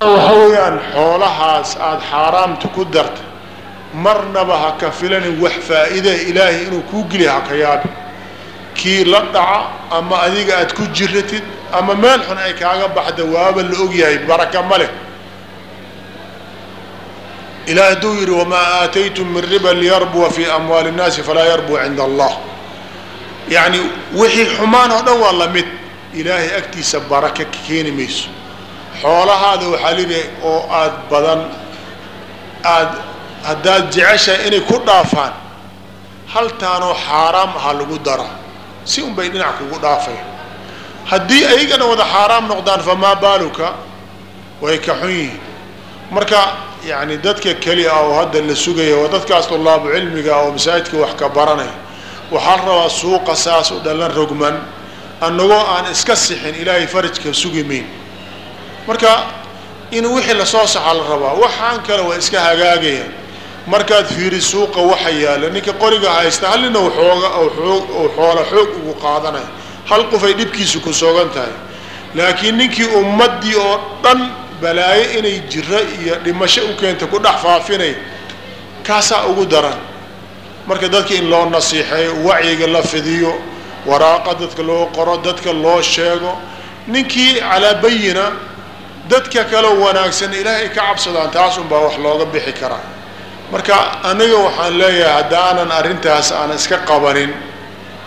waxa weeyaan xoolahaas aada xaaraamta ku darta marnaba ha ka filanin wax faa'iida ilaahay inuu kuu geliya ha ka yaabi kii la dhaca ama adiga aad ku jiratid ama meel xun ay kaaga baxda waaba la ogyahay baraka ma leh. Ilaah hadduu yidhi wamaa aataytum min riba liyarbua fi amwaali الnaasi falaa yarbua cinda allah. Yacni wixii xumaan oo dhan waa la mid ilaahay agtiisa baraka ka keeni mayso xoolahaada waxaa lidhi oo aad badan aad haddaad jeceshahay inay ku dhaafaan haltaanoo xaaraam aha lagu dara si un bay dhinac kugu dhaafaya haddii ayagana wada xaaraam noqdaan famaa baaluka? Way ka xun yihiin. Marka yani dadka keli ah oo hadda la sugaya waa dadkaas tulaabu cilmiga oo masaajidka wax ka baranaya waxaa la rabaa suuqa saas u dhalan rogman annagoo aan iska sixin ilaahay farajka sugi mayn marka in wixii la soo saxa la rabaa waxaan kale waa iska hagaagayaan markaad fiiri suuqa waxa yaalla ninka qoriga haysta hallina xooga oo xoola xoog ugu qaadanaya. Hal qofay dhibkiisu ku soogan tahay. Laakiin ninkii ummaddii oo dhan balaayo inay jiro iyo dhimasho u keenta ku dhex faafinay kaasaa ugu daran. Marka dadka in loo nasiixeeyo wacyiga la fidiyo waraaqa dadka loo qoro dadka loo sheego ninkii calaa bayina dadka kaleo wanaagsan ilaahay ka cabsadaan taas unbaa wax looga bixi karaa. Marka aniga waxaan leeyahay haddaanan arrintaas aan iska qabanin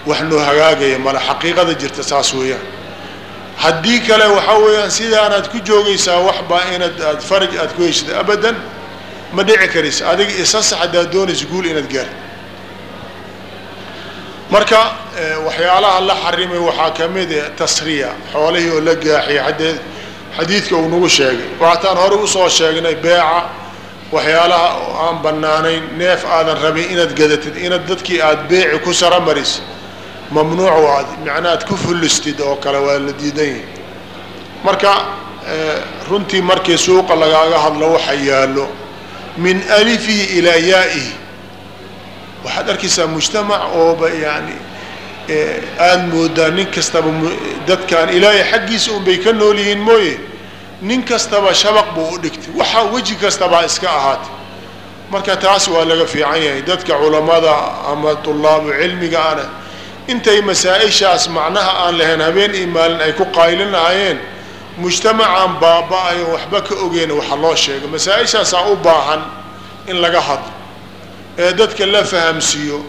wax noo hagaagaya male xaqiiqada jirta saas weeyaan. Haddii kale waxaa weeyaan sidaanaad ku joogaysaa waxbaa inaad aad faraj aad ku heshid abadan ma dhici karaysa adiga isa sax haddaad doonaysa guul inaad gaar marka waxyaalaha la xarimay waxaa ka mid a tasriya xoolihii oo la gaaxiya haddee xadiidka uu nagu sheegay. Waataan hore u soo sheegnay beeca waxyaalaha aan bannaanayn neef aadan rabin inaad gadatid inaad dadkii aada beeci ku saramaris mamnuuc waad macnaad ku fullistid oo kale waa la diidan yahi marka runtii markii suuqa lagaaga hadlo waxa yaallo min alifihi ilaa yaa'ihi. Waxaad arkaysaa mujtamac ooba yani aada moodaa nin kastaba dadkan ilaahay xaggiisa unbay ka nool yihiin mooye. Nin kastaba shabaq buu u dhigtay. Waxaa weji kastabaa iska ahaatay. Marka taas waa laga fiican yahay. Dadka culammada ama tulaabu cilmiga ana intay masaa-ishaas macnaha aan lahayn habeen iyo maalin ay ku qaylin lahaayeen mujtamacaan baaba-ayo waxba ka ogeyn waxa loo sheega masaa-ishaasaa u baahan in laga hadlo ee dadka la fahamsiiyo.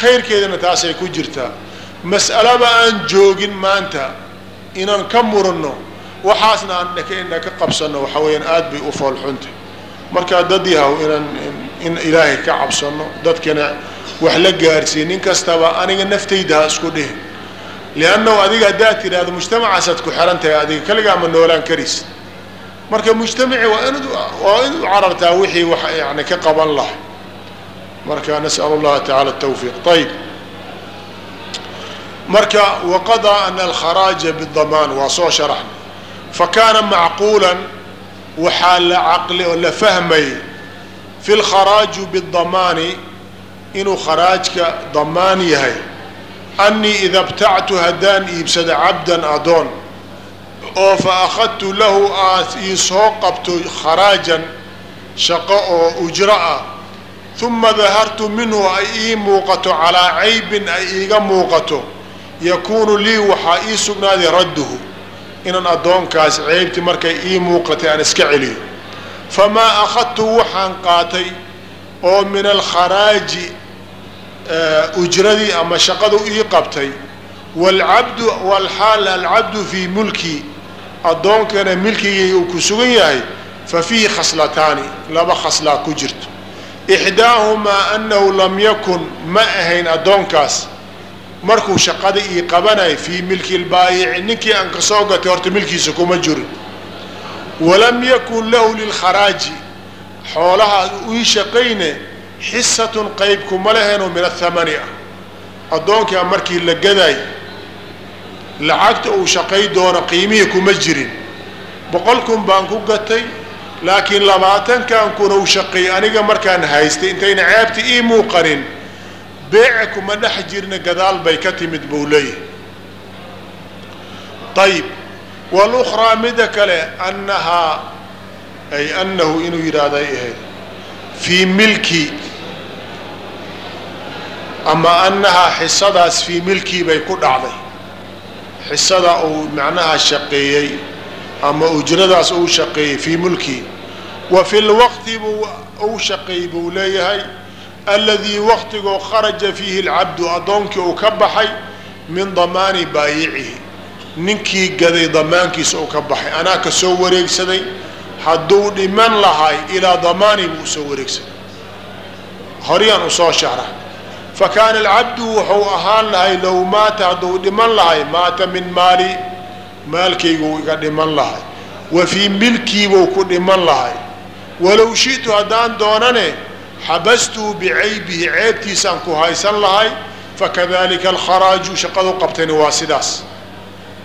Khayrkeedana taasay ku jirtaa mas'alaba aan joogin maanta inaan ka muranno waxaasna aan dhaka inaa ka qabsanno waxa weeyaan aada bay u foolxuntay markaa dad yahaw inaan in ilaahay ka cabsanno dadkana wax la gaarsiiye nin kastaba aniga naftayda ha isku dhihin. Liannahu adiga haddaad tidhaahdo mujtamacaasaad ku xiran tahay adiga kaligaa ma noolaan karays marka mujtamaci waa inad waa inad u carartaa wixii wax yani ka qaban laha marka nas'al allaha tacaala tawfiiq. Ayb marka waqadaa ana alkharaaja bidamaan waa soo sharaxna fa kaana macquulan waxaa la caqli oo la fahmay fi lkharaaju bidamaani inuu kharaajka damaan yahay. Annii ida btactu haddaan iibsada cabdan adoon oo fa akhadtu lahu aad ii soo qabto kharaajan shaqo oo ujro ah. Uma dahartu minhu ay ii muuqato calaa caybin ay iiga muuqato yakuunu lii waxaa ii sugnaaday radduhu inaan addoonkaas ceybti markay ii muuqatay aan iska celiyo. Famaa akhadtu waxaan qaatay oo min alkharaaji ujradii ama shaqadu ii qabtay waalcabdu walxaal alcabdu fii mulkii addoonkana milkigay uu ku sugan yahay fa fiihi khaslataani laba khaslaa ku jirto. Ixdaahumaa annahu lam yakun ma ahayn addoonkaas markuu shaqada ii qabanay fii milki lbaayici ninkii aan ka soo gatay horta milkiisa kuma jirin. Walam yakun lahu lilkharaaji xoolaha ii shaqayne xisatun qayb kuma lahaynoo min athamani. Ah addoonkaa markii la gaday lacagta uu shaqay doono qiimihii kuma jirin. Boqol kun baan ku gatay laakiin labaatankan kuna u shaqeey aniga markaan haystay intayna ceebta ii muuqanin beece kuma dhex jirna gadaal bay ka timid buu leeyahay. Ayib walukhraa mida kale annahaa ay annahu inuu yidhaahdo ay ahayd fii milki. Ama annahaa xisadaas fii milkii bay ku dhacday. Xisada uu macnaha shaqeeyey ama ujradaas uu shaqeeyey fii mulkii wa fi lwaqti buu uu shaqeeyey buu leeyahay aladii waqtigoo kharaja fiihi alcabdu addoonkii uu ka baxay min damaani baayicihi. Ninkii gaday damaankiisa uu ka baxay. Anaa ka soo wareegsaday hadduu dhiman lahay ilaa damaani buu u soo wareegsaday. Horyaan u soo shara fa kaana alcabdu wuxuu ahaan lahay low maata hadduu dhiman lahay maata min maali maalkayguu iga dhiman lahay. Wa fii milkiibuu ku dhiman lahay. Walow shi'tu haddaan doonane xabastuu bicaybihi ceebtiisaan ku haysan lahay fakadalika alkharaaju shaqadu qabtayna waa sidaas.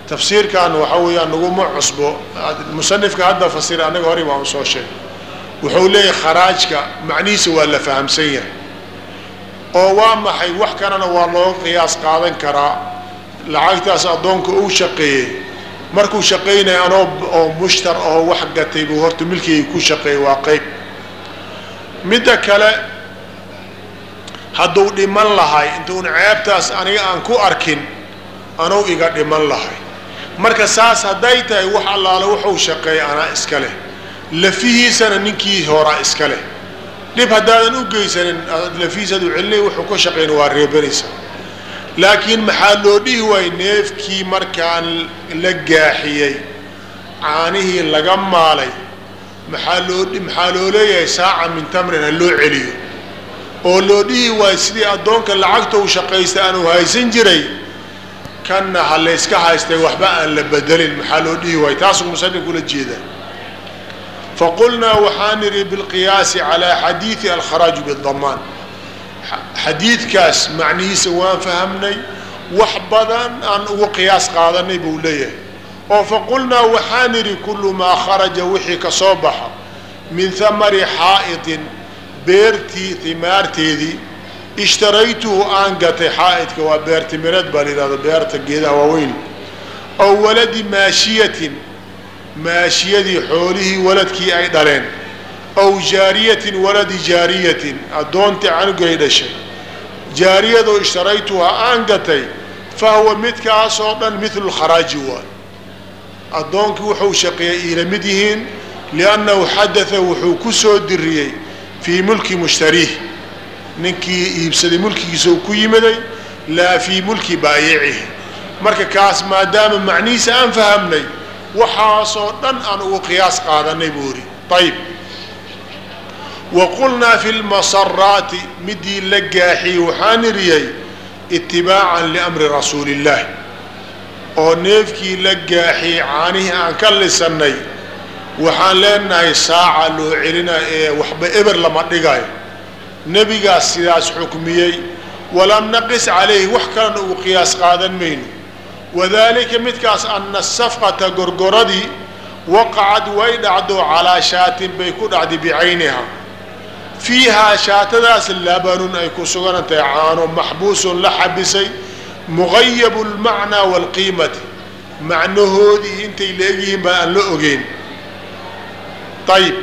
Tafsiirkan waxa weeyaan naguma cusbo. Musanifka hadda fasira annaga horey baan u soo sheegay. Wuxuu leeyahay kharaajka macnihiisa waa la fahamsan yahay. Oo waa maxay wax kalena waa looga qiyaas qaadan karaa. Lacagtaas addoonka uu shaqeeyey. Markuu shaqaynaya anoo oo mushtar oo wax gatay buu horta milkigay ku shaqeeyey waa qeyb midda kale hadduu dhiman lahay intuun ceebtaas aniga aan ku arkin anuu iga dhiman lahay. Marka saas hadday tahay wax allaale wuxuu shaqeeyay anaa iska leh. Lafihiisana ninkii horaa iska leh. Dhib haddaadan u geysanin lafihiis aduu celinay wuxuu ka shaqeyna waa reebanaysa. Laakiin maxaa loo dhihi waayey neefkii markaan la gaaxiyey caanihii laga maalay maxaa loo maxaa loo leeyahay saaca min tamrin ha loo celiyo? Oo loo dhihi waayo sidii addoonka lacagta uu shaqaysta aanuu haysan jiray kanna ha layska haystay waxba aan la bedelin. Maxaa loo dhihi waayo? Taasuu musanif kula jeedaa faqulnaa waxaan nidhi bilqiyaasi calaa xadiidi alkharaaju bidamaan xadiidkaas macnihiisa waan fahamnay. Wax badan aan ugu qiyaas qaadanay buu leeyahay oo faqulnaa waxaan nidhi kullu maa kharaja wixii ka soo baxa min hamari xaa'itin beertii himaarteedii ishtaraytuhu aan gatay xaa'idka waa beer timireed baa la yidhahdo beerta geedaha waaweyn ow waladi maashiyatin maashiyadii xoolihii waladkii ay dhaleen ow jaariyatin waladi jaariyatin addoontii canugay dhashay jaariyadoo ishtaraytuha aan gatay fa huwa midkaasoo dhan midlu lkharaaji waay addoonkii wuxuu shaqeeyay iila mid yihiin liannahu xadaa wuxuu ku soo diriyey fii mulki mushtariih. Ninkii iibsaday mulkigiisa uu ku yimiday laa fii mulki baayicihi. Marka kaas maadaama macnihiisa aan fahamnay waxaasoo dhan aan ugu qiyaas qaadanay buu yidhi. Ayib wa qulnaa fi lmasaraati midii la gaaxiyey waxaan iriyey itibaacan liamri rasuuli illaahi oo neefkii la gaaxiyey caanihii aan ka lisannay waxaan leenahay saaca loo celina ee waxba eber lama dhigayo. Nebigaas sidaas xukmiyey walam naqis calayhi wax kalena ugu qiyaas qaadan mayno wadaalika midkaas ana safqata gorgoradii waqacad way dhacdo calaa shaatin bay ku dhacday bicayniha fiihaa shaatadaas labanun ay ku sugan tahay caano maxbuusun la xabisay mugayabu lmacnaa waalqiimati macnahoodii intay la egyihiin baa aan la ogeyn. Ayib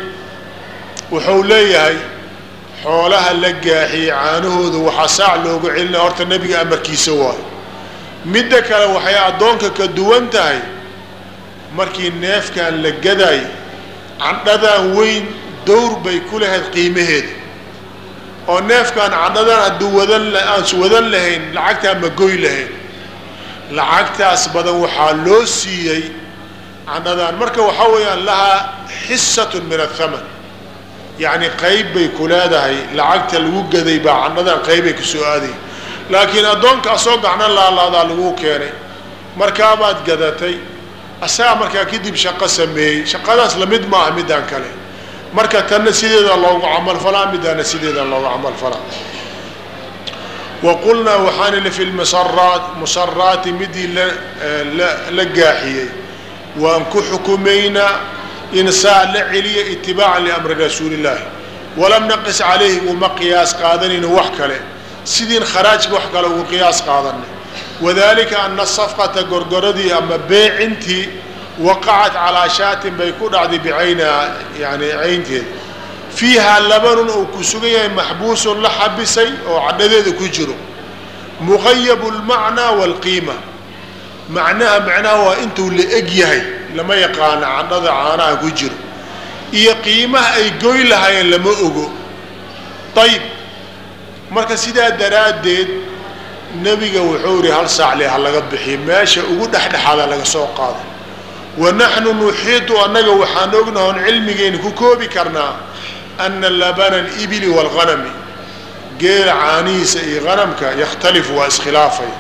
wuxuu leeyahay xoolaha la gaaxiyey caanahooda waxaa saac loogu celinaya horta nebiga amarkiisa waayo. Midda kale waxay addoonka ka duwan tahay markii neefkan la gaday candhadan weyn dowr bay ku lahayd qiimaheeda oo neefkan candhadan hadduu wadan aansu wadan lahayn lacagtaa ma goy lahayn. Lacagtaas badan waxaa loo siiyey candhadan marka waxaa weeyaan lahaa xisatun min athaman yacni qayb bay ku leedahay. Lacagta lagu gaday baa candhadan qaybbay ku soo aaday. Laakiin addoonka asoo gacno laalaadaa lagu keenay markaabaad gadatay. Asagaa markaa kadib shaqo sameeyey. Shaqadaas la mid maaha midaan kale marka tanna sideeda loogu camalfalaa midaana sideeda loogu camalfalaa wa qulnaa waxaan ili fi lmusaraat musaraati midii la gaaxiyey. Waan ku xukumaynaa in saa la celiya itibaacan liamri rasuuli illaahi walam naqis calayhi uma qiyaas qaadanayno wax kale. Sidiin kharaajka wax kale ugu qiyaas qaadanay. Wadalika ana safqata gorgoradii ama beecintii waqacat calaa shaatin bay ku dhacday bicayniha yani caynteeda fiihaa labanun uu ku sugan yahay maxbuusun la xabisay oo cadhadeeda ku jiro muqayabu lmacnaa waalqiima macnaha macnaha waa intuu la eg yahay lama yaqaano cadhada caanaha ku jiro iyo qiimaha ay goy lahaayeen lama ogo ayib marka sidaa daraaddeed nebiga wuxuu ihi hal saacle ha laga bixiyo meesha ugu dhexdhexaada laga soo qaado wa naxnu nuxiitu annaga waxaan ognaha on cilmigeyna ku koobi karnaa ana labana alibili waalghanami geela caanihiisa iyo hanamka yakhtalifu waa iskhilaafaya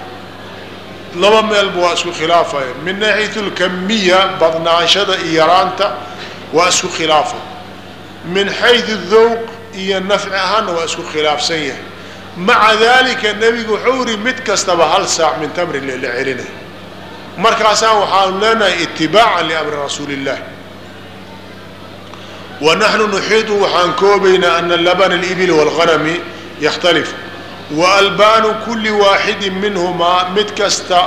laba meelba waa isku khilaafaya min naaxiyat lkamiya badnaanshada iyo yaraanta waa isku khilaafay. Min xaydu dowq iyo nafci ahaanna waa isku khilaafsan yahay. Maca dalika nebigu wuxuu ihi mid kastaba hal saac min tamrin la celinay markaasaan waxaanu leenahay itibaacan liamri rasuuli illah wa naxnu nuxiidu waxaan koobaynaa ana labana alibili waalghanami yakhtalifu wa albaanu kuli waaxidin minhumaa mid kasta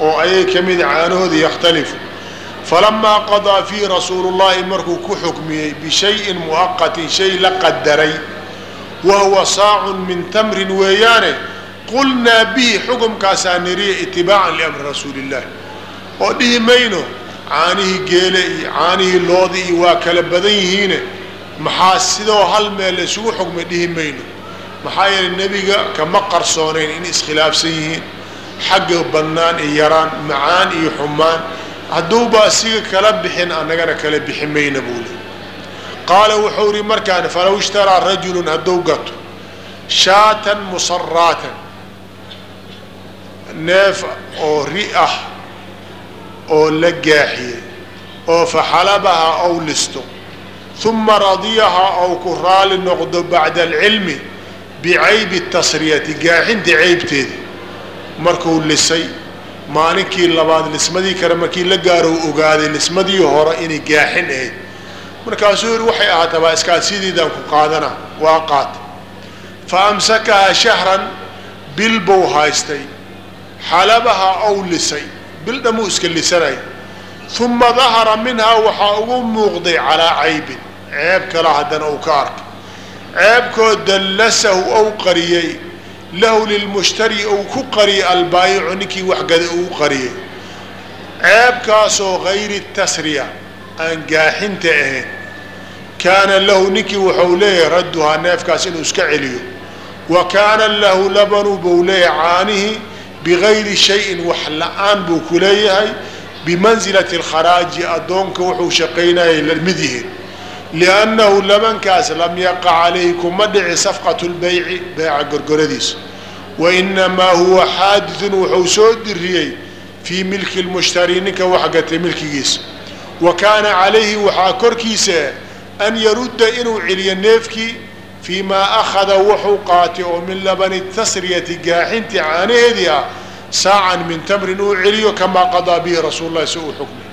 oo ayay ka mid caanahooda yakhtalifu falamaa qadaa fii rasuulu llahi markuu ku xukmiyey bishayin mu'aqatin shay la qadaray wa huwa saacun min tamrin weeyaane qulnaa bihi xukumkaasaa niriya itibaacan liamri rasuuli illah oo dhihi mayno caanihii geele iyo caanihii loodi iyo waa kala badan yihiine maxaa sidoo hal meel la isugu xukmay dhihi mayno? Maxaa yeelay nebiga kama qarsoonayn in iskhilaafsan yihiin xagga bannaan iyo yaraan macaan iyo xumaan hadduuba asiga kala bixin annagana kala bixi mayna buu le qaala wuxuu ihi markaan falow ishtaraa rajulun hadduu gato shaatan musaraatan neef oo ri ah oo la gaaxiyey oo faxalabaha ou listo uma radiyaha ou ku raali noqdo bacda alcilmi bicaybi tasriyati gaaxinta ceybteeda markuu lisay maalinkii labaad lismadii kale markii la gaaro u ogaaday lismadii hore inay gaaxin ahayd. Markaasuu yihi waxay ahaata baa iskaa sidiidaan ku qaadana waa qaata fa amsakahaa shahran bil buu haystay. Xalabaha ou lisay bil dhamuu iska lisanay. Uma dahara minhaa waxaa ugu muuqday calaa caybin. Ceeb kale haddana uu ka arkay ceebkoo dallasahu ou qariyey. Lahu lilmushtari ou ku qariyay albaayicu ninkii waxgada uu qariyey. Ceebkaasoo gayri tasriya aan gaaxinta ahayn. Kaana lahu ninkii wuxuu leeyahay radduhaa neefkaas inuu iska celiyo. Wa kaana lahu labanu buu leeyahay caanihii bigayri shayin wax la'aan buu ku leeyahay bimansilati alkharaaji addoonka wuxuu shaqaynayay la mid yihiin liannahu labankaas lam yaqa calayhi kuma dhici safqatu lbayci beeca gorgoradiisa wainamaa huwa xaadidun wuxuu soo diriyey fii milki lmushtari ninka wax gatay milkigiisa wa kaana calayhi waxaa korkiisa an yarudda inuu celiyo neefkii fii akhada wuxuu qaatay oo min labani tasriyati gaaxintii caanaheedii ah saacan min tamrin uu celiyo kamaa qadaa bihi rasuul lahi si uu xukmay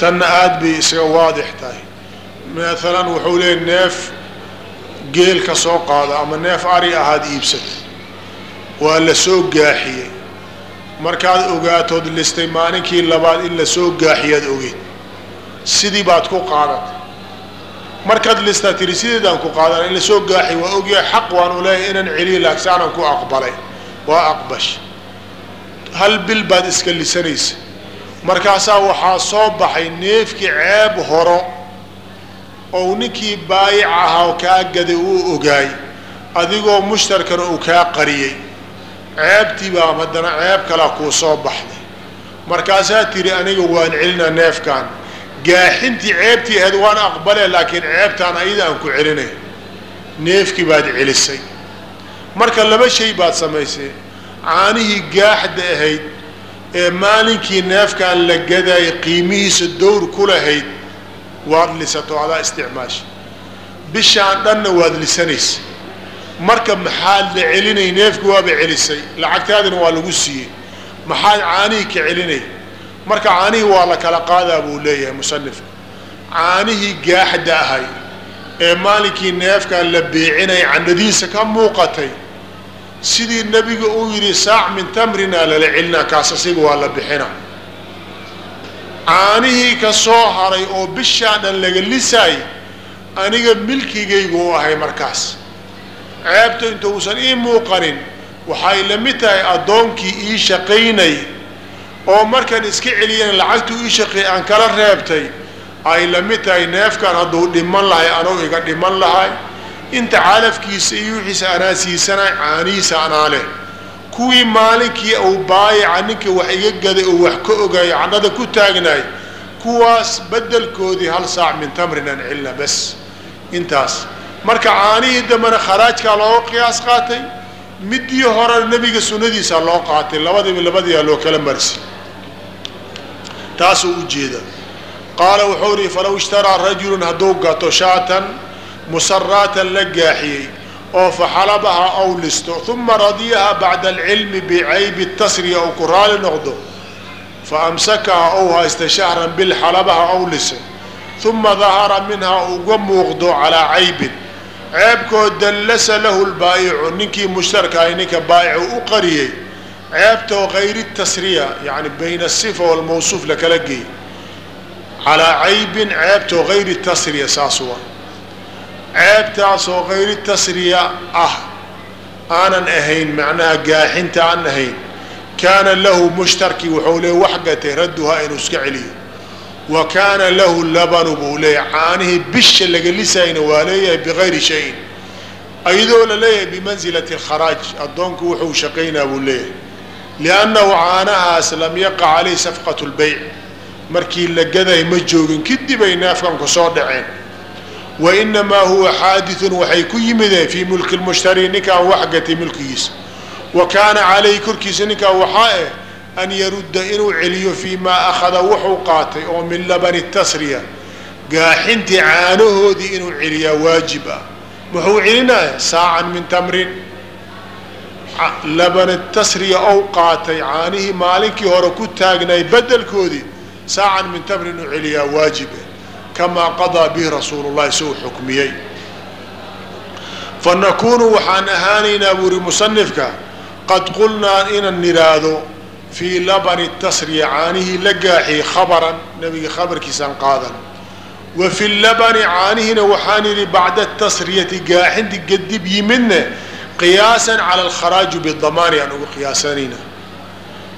tanna aada bay isaga waadix tahay maalan wuxuu leeyay neef geel ka soo qaado ama neef ari ahaad iibsatay waa la gaaxiyey markaad ogaatood listay maalinkii labaad in la gaaxiyaad ogeyd sidii baad ku qaadatay markaad listaa tiri sideedaan ku qaadana in la soo gaaxiy waa ogyahay xaq waan u leeyahay inaan celiyi laagsaanan ku aqbalay. Waa aqbash. Hal bil baad iska lisanaysa. Markaasaa waxaa soo baxay neefkii ceeb horo ou ninkii baayic ahaa kaa gaday uu ogaay adigoo mushtarkana uu kaa qariyey ceebtii baa haddana ceeb kalaa kuu soo baxday. Markaasaa tiri aniga waan celinaa neefkan gaaxintii ceebtii ahayd waan aqbale laakiin ceebtaan ayada aan ku celinay neefkii baad celisay. Marka laba shay baad samaysay. Caanihii gaaxda ahayd ee maalinkii neefkaan la gadaayay qiimihiisa dowr ku lahayd waad lisato adaa isticmaasha bishaan dhanna waad lisanaysa. Marka maxaad la celinay neefki waaba celisay. Lacagtaadina waa lagu siiyey. Maxaad caanihii ka celinay marka caanihii waa la kala qaadaa buu leeyahay musanifka caanihii gaaxda ahay ee maalinkii neefkaan la beecinay candhadiisa ka muuqatay sidii nebiga uu yidhi saac min tamrina lala celinaa kaas asiga waa la bixina caanihii ka soo haray oo bishaa dhan laga lisaay aniga milkigaygu u ahay markaas. Ceebta inta uusan ii muuqanin waxay la mid tahay addoonkii ii shaqaynay oo markan iska celiyeen lacagtuu ii shaqeey aan kala reebtay ay la mid tahay neefkan hadduu dhiman lahay anuu iga dhiman lahay. Inta calafkiisa iyo wixiisa anaa siisanay caanihiisa anaa leh. Kuwii maalinkii uu baayaca ninka wax iga gaday oo wax ka ogayo cannada ku taagnaay kuwaas beddelkoodii hal saac min tamrin an bas intaas marka caanihii dambena kharaajkaa looga qiyaas qaatay midii hore nebiga sunnadiisa loo qaatay labadiiba labadiia loo kala marsi taasuu ujeeda qaala wuxuu ihi falaw ishtaraa rajulun hadduu gato shaatan musaraatan la gaaxiyey oo faxalabaha aw listo uma radiyaha bacda alcilmi bicaybi tasriya ou ku raali noqdo fa amsakaha ou haysta shahran bil xalabaha aw lise uma dahara minhaa uga muuqdo calaa caybin ceebkoo dallasa lahu lbaa'icu ninkii mushtarkahay ninka baa'icu u qariyey ceebtoo kayri tasriya yani bayna asifa walmawsuuf lakala geey calaa caybin ceebtoo kayri tasriya saas wa ceebtaasoo kayri tasriya ah aanan ahayn macnaha gaaxinta aan ahayn kaana lahu mushtarkii wuxuu leey wax gatay radduhaa inuu iska celiyo wa kaana lahu labanu buu leeyahay caanihii bisha laga lisayna waa leeyahay bigayri shayin ayadoo la leeyahay bimansilati alkharaaj addoonku wuxuu shaqaynaa buu leeyahay liannahu caanahaas lam yaqa caleyh safqat lbeyc markii la gaday ma joogin kadib ay neefkan ku soo dhaceen wa inamaa huwa xaadithun waxay ku yimideen fii mulki lmushtari ninkaan wax gatay mulkigiisa wa kaana calayhi korkiisa ninkaan waxaa eh an yarudda inuu celiyo fii maa akhada wuxuu qaatay oo min labani tasriya gaaxintii caanahoodii inuu celiyaa waajib ah muxuu celinaya saacan min tamrin labani tasriya ou qaatay caanihii maalinkii hore ku taagnay bedelkoodii saacan min tamrin inuu celiyaa waajib ah kamaa qadaa bihi rasuulu llahi si uu xukmiyey. Fa nakuunu waxaan ahaanaynaa buuri musanifka qad qulnaa inaan nidhaahdo fii labani tasriya caanihii la gaaxiyey khabaran nabiga khabarkiisaan qaadan. Wa fi labani caanihiina waxaan yidhi bacda tasriyati gaaxinti kadib yimidne qiyaasan cala alkharaaji bidamaani aan ugu qiyaasanayna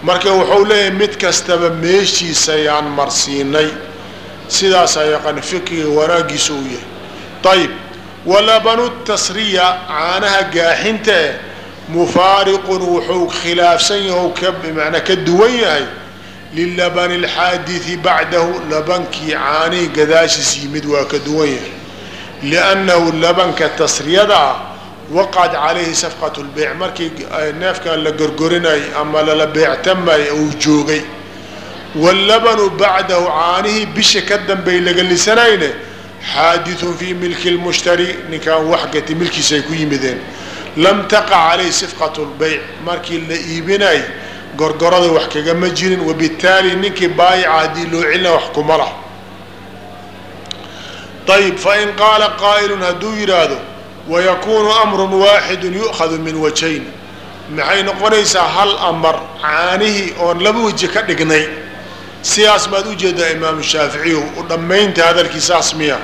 marka wuxuu leeyahay mid kastaba meeshiisa yaan marsiinay sidaasaa yaqaan fiqiga wanaagiisa uu yahay. Ayib walabanu tasriya caanaha gaaxinta eh mufaariqun wuxuu khilaafsan ka manaa ka duwan yahay lilabani alxaadidi bacdahu labankii caanihii gadaashiis yimid waa ka duwan yahay. Liannahu labanka tasriyada ah waqad calayhi safqat lbeyc markii neefkan la gorgorinayay ama lala beectamayay uu joogay wallabanu bacdahu caanihii bisha ka dambey laga lisanayne xaadithun fii milki lmushtari ninkaan waxgati milkiisa ay ku yimideen lam taqa calayh sifqat lbeyc markii la iibinay gorgorada wax kagama jirin wabittaali ninkii baayica haddii loo celina wax kuma lah ayib fain qaala qaa'ilun hadduu yidhaahdo wayakuunu amrun waaxidun yu'khadu min wajayn maxay noqonaysaa hal amar caanihii oon laba weji ka dhignay sidaas baad u jeedaa imaamu shaaficiyu u dhammaynta hadalkiisaas miya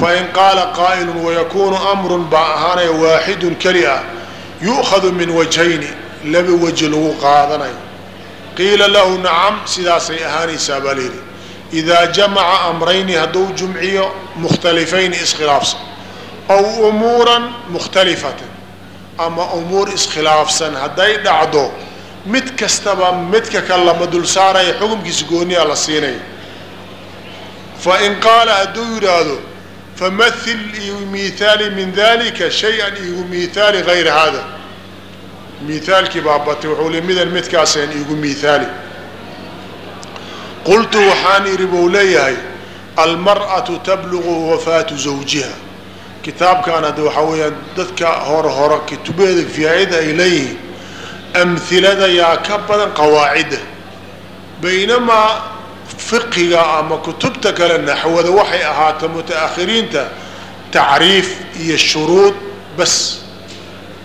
fain qaala qaa'ilun wayakuunu amrun baa ahaanaya waaxidun keli ah yu'khadu min wajhayni laba weji lagu qaadanayo qiila lahu nacam sidaasay ahaanaysaa baa layidhi idaa jamaca amrayni hadduu jumciyo mukhtalifayni iskhilaafsan aw umuuran mukhtalifatan ama umuur iskhilaafsan hadday dhacdo mid kastaba midka kale lama dul saaraya xukumkiisa gooniyaa la siinaya fa in qaala hadduu yidhaahdo famahil igu mihaali min dalika shay-an igu mihaali gayra hada mihaalkii baa batay wuxuu li midan midkaaseen igu mihaali qultu waxaan idhi buu leeyahay almar'atu tablugu wafaatu zawjiha kitaabkan hadda waxaa weeyaan dadka hore hore kutubeeda fiyaayada ay leeyihiin amhilada yaa ka badan qawaacidda. Baynamaa fiqiga ama kutubta kale naxwada waxay ahaata muta-akhiriinta tacriif iyo shuruud bas.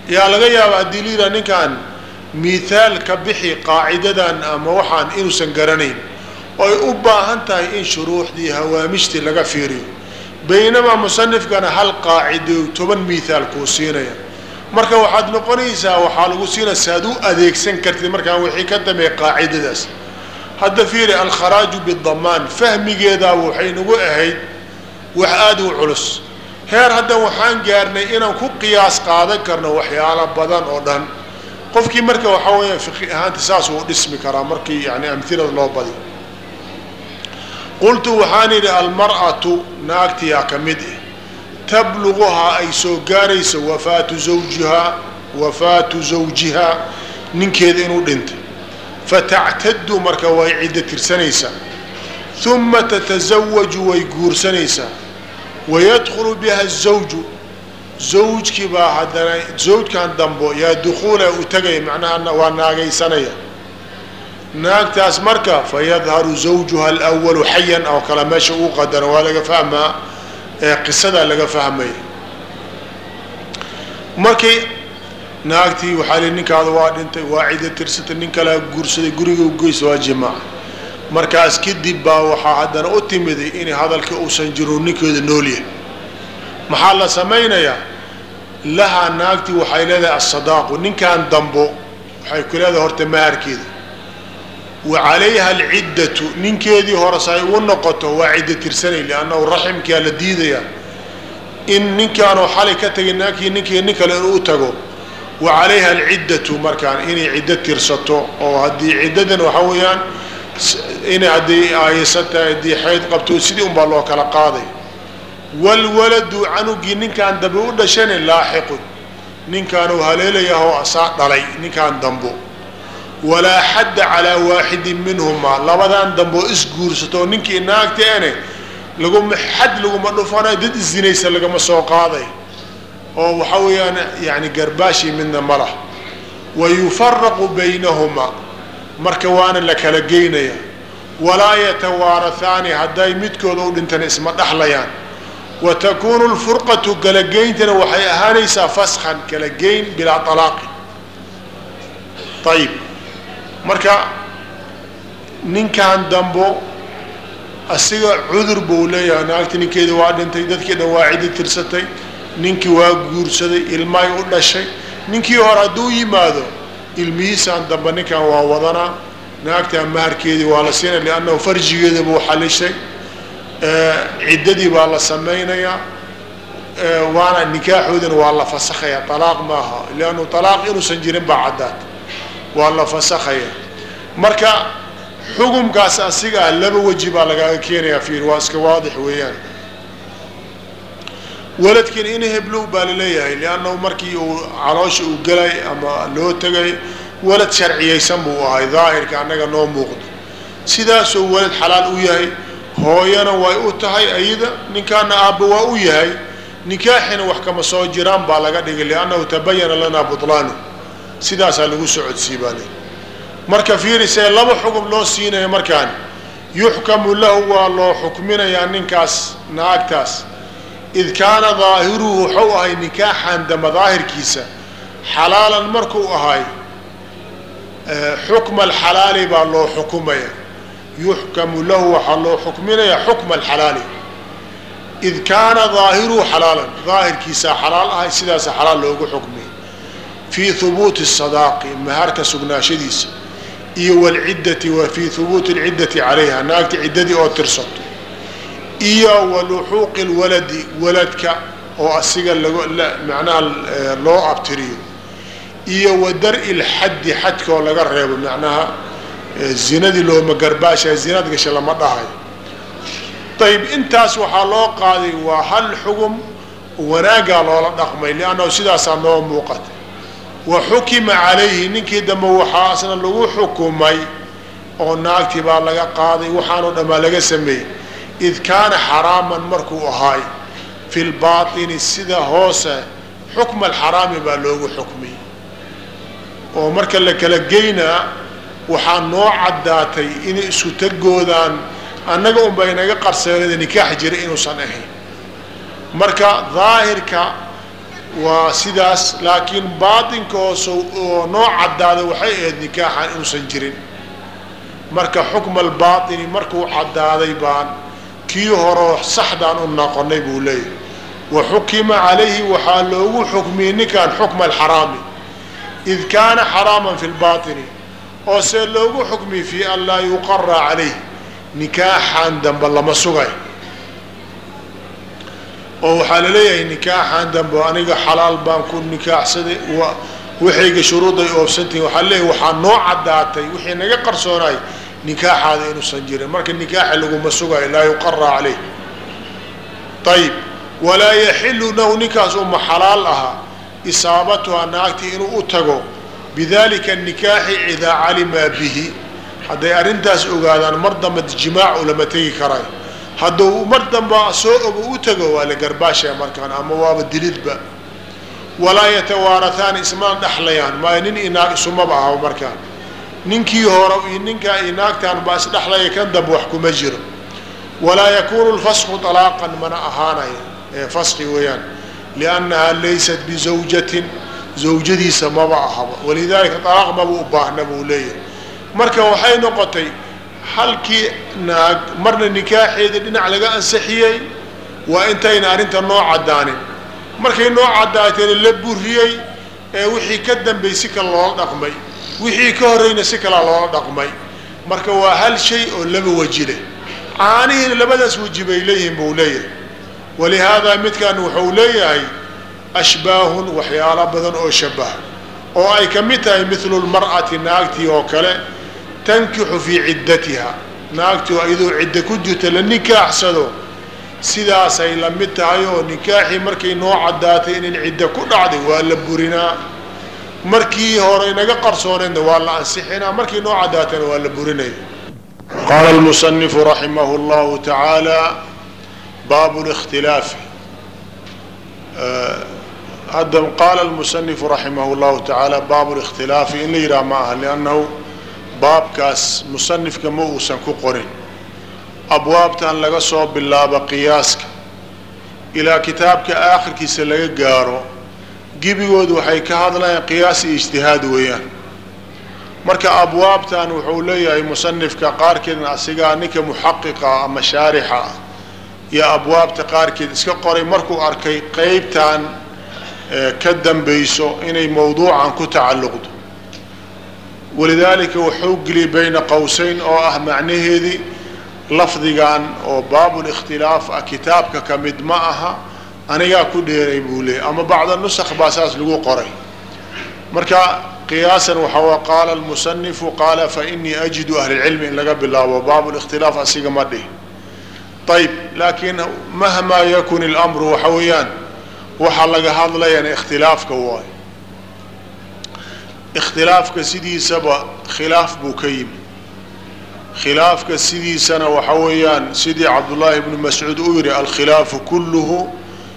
Yaa laga yaaba haddii la yidhaha ninkan mithaal ka bixi qaacidadan ama waxaan inuusan garanayn oy u baahan tahay in shuruuxdii hawaamishtii laga fiiriyo baynamaa musanifkana hal qaacido toban mithaal kuu siinaya. Marka waxaad noqonaysaa waxaa lagu siinaya saad u adeegsan kartid markaan wixii ka dambeeya qaacidadaas. Hadda fiiri alkharaaju bidamaan fahmigeedaa waxay nagu ahayd wax aada u culus. Heer hadda waxaan gaarnay inaan ku qiyaas qaadan karno waxyaalo badan oo dhan. Qofkii marka waxaa weeya fiqi ahaanta saas uu dhismi karaa markii yani amhilada loo badiyo qultu waxaan idhi almar'atu naagtiyaa ka mid ah tabluguhaa ay soo gaarayso wafaatu zawjihaa wafaatu zawjihaa ninkeeda inuu dhintay. Fatactadu marka way ciddo tirsanaysaa uma tatasawaju way guursanaysaa wayadkhulu biha zawju. Zawjkii baa haddana zawjkan dambo yaa dukhuula u tagaya macnaha waa naagaysanaya naagtaas marka fayadharu zawjuha alwalu xayan oo kale meesha uu qadara waa laga fahmaa ee qisadaa laga fahmaya markii naagtii waxaa li ninkaada waa dhintay waa cida tirsatay nin kalea guursaday guriga ugeysa waa jimaaca markaas kadib baa waxaa haddana u timiday in hadalka uusan jiro ninkeeda noolyahay maxaa la samaynayaa? Lahaa naagtii waxay leedahay asadaaqu ninkan dambo waxay ku leedahay horta maharkeeda wa calayha alciddatu ninkeedii hore say u noqoto waa ciddo tirsanay liannahu raximkaa la diidayaa. In ninkaanoo xalay ka tegay naagkii ninkii nin kale inuu tago wa calayha alciddatu markaan inay ciddo tirsato oo haddii ciddadan waxaa weeyaan inay haddii aayasa tahay haddii xayd qabto sidii unbaa loo kala qaaday. Waalwaladu canugii ninkaan dambe u dhashana laaxiqun ninkaanuu haleelayahoo asaa dhalay ninkaan dambo walaa xadda calaa waaxidin minhumaa. Damboo isguursato oo ninkii naagta ene laguma xad laguma dhufanayo dad iszinaysa lagama soo qaaday. Oo waxaa weeyaan yani garbaashii midna ma lah wa yufaraqu baynahumaa. Marka waana la kala geynaya. Walaa yatawaarahaani hadday midkooda u dhintana isma dhaxlayaan. Wa takuunu lfurqatu kala geyntana waxay ahaanaysaa faskan kala geyn bilaa alaaqi ayib marka ninkan dambo asiga cudur buu leeyahay. Naagti ninkeeda waa dhintay dadkii dhan waa cidi tirsatay. Ninkii waa guursaday ilmaay u dhashay. Ninkii hore hadduu yimaado ilmihiisaan dambe ninkan waa wadanaa naagtaa maharkeedii waa la siinaya liannahu farjigeeda buu xalishay. Ciddadii baa la samaynayaa waana nikaaxoodina waa la fasakhaya alaaq maaha. Liannu alaaq inuusan jirin baa caddaad waa la fasakhaya marka xukumkaas asiga ah laba weji baa lagaaga keenayaa fiir waa iska waadix weeyaan. Waladkin in heblow baa la leeyahay liannahu markii uu caloosha uu gelay ama loo tegay walad sharciyaysan buu ahay daahirka annaga noo muuqdo. Sidaasoo walad xalaal u yahay hooyana way u tahay ayada ninkaana aabba waa u yahay nikaaxina wax kama soo jiraan baa laga dhigay liannahu tabayana lanaa butlaanu sidaasaa lagu socodsiiy baa le marka fiirisee laba xukun loo siinaya markaan yuxkamu lahu waa loo xukminayaa ninkaas naagtaas. Id kaana daahiruhu wuxuu ahay nikaaxan damba daahirkiisa xalaalan markuu ahay xukma alxalaali baa loo xukumaya. Yuxkamu lahu waxaa loo xukminayaa xukma alxalaali. Id kaana daahiruhu xalaalan daahirkiisaa xalaal ahay sidaasa xalaal loogu xukmiyay fii hubuuti sadaaqi maharka sugnaashadiisa iyo walciddati wa fii hubuuti alciddati calayha naagta ciddadii oo tirsato iyo waluxuuqi lwaladi waladka oo asiga macnaha loo abtiriyo iyo wa dar-i lxaddi laga reebo macnaha zinadii looma garbaasha zinad gasha lama dhahayo. Ayib intaas waxaa loo qaaday waa hal xugum wanaagaa loola dhaqmay liannahu sidaasaa noo muuqata wa xukima calayhi ninkii dambe waxaa asna lagu xukumay oo naagtii baa laga qaaday waxaanoo dhammaa laga sameeyey. Id kaana xaraaman markuu ahaay fi lbaatini sida hoose xukma alxaraami baa loogu xukmiyey oo marka la kala geynaa waxaa noo caddaatay inay isku tagoodaan annaga unba inaga qarseerada nikaax jira inuusan ahayn. Marka daahirka waa sidaas laakiin baatinka hoose oo noo caddaaday waxay ahayd nikaaxan inuusan jirin. Marka xukma albaatini markuu caddaaday baan kii horeo saxdaan u noqonay buu leeyahay. Wa xukima calayhi waxaa loogu xukmiyey ninkan xukma alxaraami. Id kaana xaraaman fi lbaatini oo see loogu xukmiyey fii an laa yuqara calayh nikaaxan dambe lama sugay oo waxaa la leeyahay nikaaxan dambe aniga xalaal baan ku nikaaxsaday waxayga shuruuday oobsantihin waxaa leeyahay waxaa noo caddaatay wixii naga qarsoonay nikaaxaada inuusan jirin marka nikaaxa laguma sugayo laa yuqara calayh. Ayib walaa yaxilu lahu ninkaas uma xalaal aha. Isaabatuha naagtii inuu u tago. Bidalika nikaaxi idaa calimaa bihi. Hadday arrintaas ogaadaan mar damba jimaacu lama tegi karayo hadduu mar damba soo ogo u tago waa la garbaashaya markaan ama waaba dilidba. Walaa yatawaarahaani ismana dhexlayaan maayo nin inaag isumaba aha markaan. Ninkii hore iyo ninkaa iyo naagtaan isdhexlaya kan dambe wax kuma jiro. Walaa yakunu lfasku alaaqan mana ahaanaya ee faski weeyaan. Liannaha laysat bizawjatin zawjadiisa maba ahaba. Walidaalika alaaq maba u baahna buu leeyahay. Marka waxay noqotay halkii naag marna nikaaxeedii dhinac laga ansixiyey waa intayna arrinta noo caddaanin markay noo caddaateena la buriyey ee wixii ka dambay si kale loola dhaqmay. Wixii ka horreyna si kalea loola dhaqmay. Marka waa hal shay oo laba weji leh. Caanihiina labadaas weji bay leeyihiin buu leeyahay. Walihaadaa midkan wuxuu leeyahay ashbaahun waxyaalo badan oo shabaha oo ay ka mid tahay midlu lmar'ati naagtii oo kale tankixu fii ciddatiha. Naagtii oo iyadoo cidda ku jirta la nikaaxsado. Sidaasay la mid tahay oo nikaaxii markay noo caddaatay inin cidda ku dhacday waa la burinaa. Markii hore inaga qarsooneedna waa la ansixinaa. Markii noo caddaatayna waa la burinaya qaala almusanifu raximahu llahu tacaala baabu lkhtilaafi hadda qaala almusanifu raximah llahu tacaala baabu lkhtilaafi in la yidhaha ma aha liannahu baabkaas musanifka ma uusan ku qorin. Abwaabtan laga soo bilaabo qiyaaska. Ilaa kitaabka aakhirkiisa laga gaaro gebigood waxay ka hadlayaan qiyaas iyo ijtihaad weeyaan. Marka abwaabtan wuxuu leeyahay musanifka qaarkeedna asigaa ninka muxaqiqa ama shaarixa ah iyo abwaabta qaarkeed iska qoray markuu arkay qeybtan ka dambayso inay mawduucan ku tacalluqdo walidaalika wuxuu geliyay bayna qowseyn oo ah macnaheedii lafdigan oo baabulikhtilaaf ah kitaabka ka mid ma aha anigaa ku dheeray buu leeyay ama bacda nusakh baa saas lagu qoray marka qiyaasan waxaa qaala almusanifu qaala fainii ajidu ahlilcilmi in laga bilaabo baabulikhtilaaf asiga ma dhih ayb laakiin mahmaa yakun ilamru waxa weeyaan waxaa laga hadlayana ikhtilaafka waayo ikhtilaafka sidiisaba khilaaf buu ka yimi khilaafka sidiisana waxa weeyaan sidii cabdullaahi ibnu mascuud uu yihi alkhilaafu kulluhu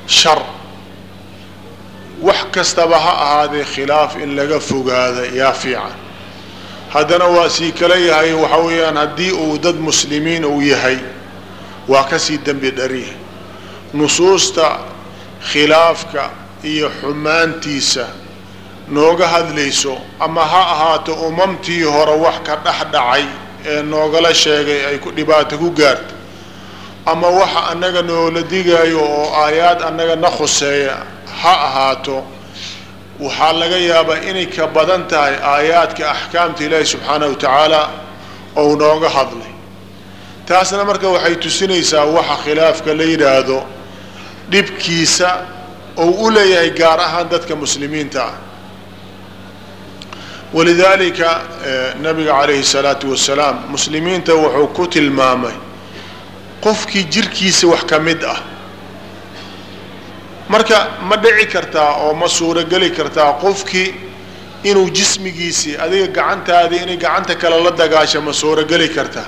shar wax kastaba ha ahaadee khilaaf in laga fogaada yaa fiican haddana waa sii kala yahay waxa weeyaan haddii uu dad muslimiin uu yahay waa ka sii dembi dhariya nusuusta khilaafka iyo xumaantiisa nooga hadlayso ama ha ahaato umamtii hore wax ka dhex dhacay ee noogala sheegay ay ku dhibaato ku gaarta ama waxa annaga noola digaayo oo aayaad annaga na khuseeya ha ahaato waxaa laga yaabaa inay ka badan tahay aayaadka axkaamta ilaahi subxaanahu wa tacaala ou nooga hadlay. Taasna marka waxay tusinaysaa waxa khilaafka la yidhaahdo dhibkiisa ou u leeyahay gaar ahaan dadka muslimiinta ah walidaalika nabiga calayhi salaatu wasalaam muslimiinta wuxuu ku tilmaamay qofkii jirkiisa wax ka mid ah. Marka ma dhici kartaa oo ma suurogeli kartaa qofkii inuu jismigiisii adiga gacantaadii inay gacanta kale la dagaasha ma suurogeli kartaa.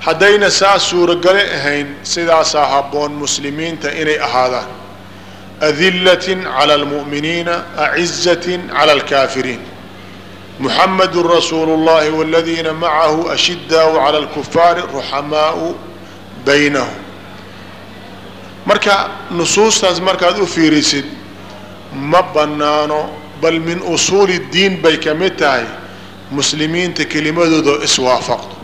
Haddayna saas suurogale ahayn sidaasaa habboon muslimiinta inay ahaadaan. Adillatin cala almu'miniina acizatin cala alkaafiriin muxamadu rasuulu اllahi waladiina macahu ashidaau cala alkufaari ruxamaau baynahum. Marka nusuustaas markaad u fiirisid ma bannaano bal min usuuli diin bay ka mid tahay muslimiinta kelimadooda iswaafaqdo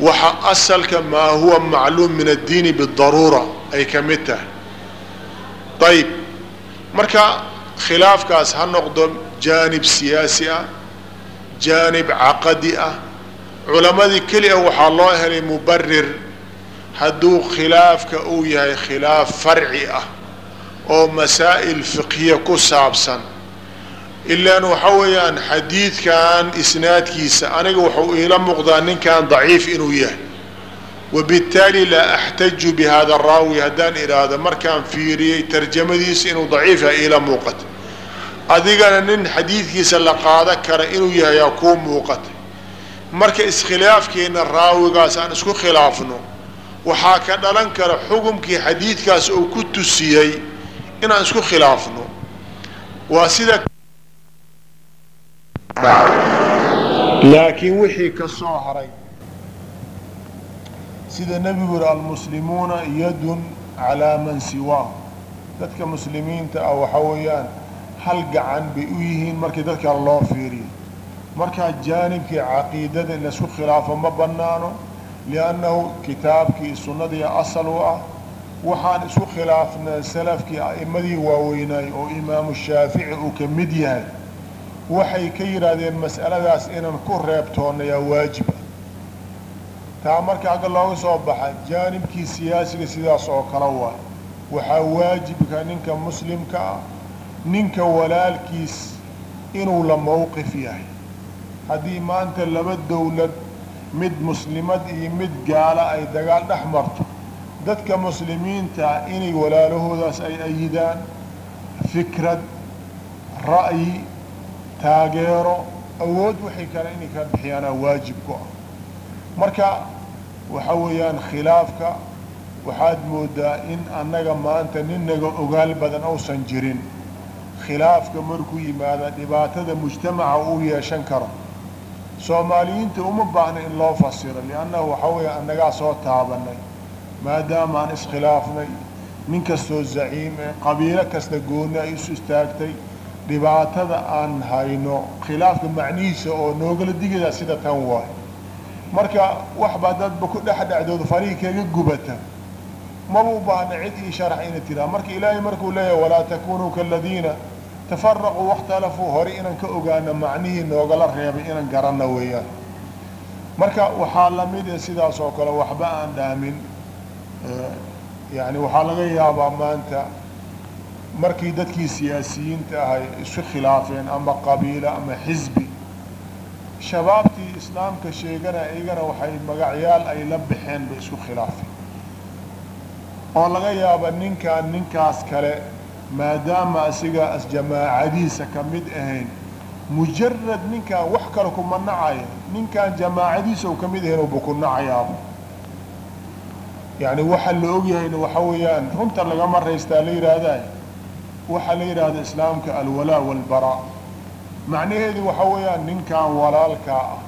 waxa asalka maa huwa macluum min addiini bidaruura ay ka mid tahay. Ayib marka khilaafkaas ha jaanib siyaasi ah jaanib caqadi ah. Culamadii keli a waxaa loo helay mubarir hadduu khilaafka uu yahay khilaaf farci ah oo masaa'il fiqhiya ku saabsan. Ilaan waxa weeyaan xadiidkan isnaadkiisa aniga wuxuu iila muuqdaa ninkan daciif inuu yahay. Wabittaali laa axtaju bi hada raawi haddaan idhaahdo markaan fiiriyey tarjamadiisa inuu daciif yahay iila muuqata adigana nin xadiidkiisa la qaada kara inuu yahay yaa kuu muuqatay. Marka iskhilaafkeena raawigaas aan isku khilaafno waxaa ka dhalan kara xukumkii xadiidkaas uu ku tusiyey inaan isku khilaafno. Waa sida laakiin wixii ka soo haray sida nebigu yihi almuslimuuna yadun calaa man siwaahu. Dadka muslimiinta ah waxa weeyaan hal gacan bay u yihiin markii dadka loo fiiriyo. Markaa jaanibkii caqiidada in la isku khilaafo ma banaano liannahu kitaabkii sunnadii asal u ah waxaan isku khilaafnay salafkii a'imadii waaweynaay oo imaamu shaafici uu ka mid yahay. Waxay ka yidhaahdeen mas'aladaas inaan ku reebtoonayaa waajiba taa marka agga looga soo baxa jaanibkii siyaasiga sidaas oo kale waay waxaa waajibka ninka muslimka ah ninka walaalkiis inuu la mowqif yahay. Haddii maanta laba dowlad mid muslimad iyo mid gaala ay dagaal dhex marto dadka muslimiinta inay walaalahoodaas ay ayidaan fikrad ra'yi taageero awood waxay kale inay ka bixiyaanaa waajib ku ah. Marka waxa weeyaan khilaafka waxaad moodaa in annaga maanta ninaga ogaal badan uusan jirin khilaafka markuu yimaada dhibaatada mujtamaca uu yeeshan karo soomaaliyiinta uma baahna in loo fasiro liannahu waxa weeya annagaa soo taabanay maadaama aan iskhilaafnay nin kastoo zaciim ee qabiilo kasta gooni ay isu istaagtay dhibaatada aan hayno khilaafka macnihiisa oo noogala digadaa sida tan waay marka waxbaa dadba ku dhex dhacdooda farihii kaga gubata maba u baahna cid ii sharax ina tiraa marka ilaahay markuu leeyahay walaa takunuu kaladiina tafaraquu wakhtalafuu hore inaan ka ogaano macnihii noogala reebay inaan garanno weeyaan marka waxaa la mid e sidaas oo kale waxba aan dhaamin yani waxaa laga yaabaa maanta markii dadkii siyaasiyiinta ahay isu khilaafeen ama qabiilo ama xisbi shabaabtii islaamka sheegana iyagana waxay magacyaal ay la baxeen bay isku khilaafeen oo laga yaaba ninkaan ninkaas kale maadaama asiga as jamaacadiisa ka mid ahayn mujarad ninkaan wax kale kuma nacayo. Ninkaan jamaacadiisa u ka mid ahayn uba ku nacayaaba yani waxa la ogyahayna waxa weeyaan runta lagama raystaa la yidhaahdaa waxaa la yidhaahda islaamka alwalaa walbaraa. Macnaheedu waxa weeyaan ninkan walaalkaa ah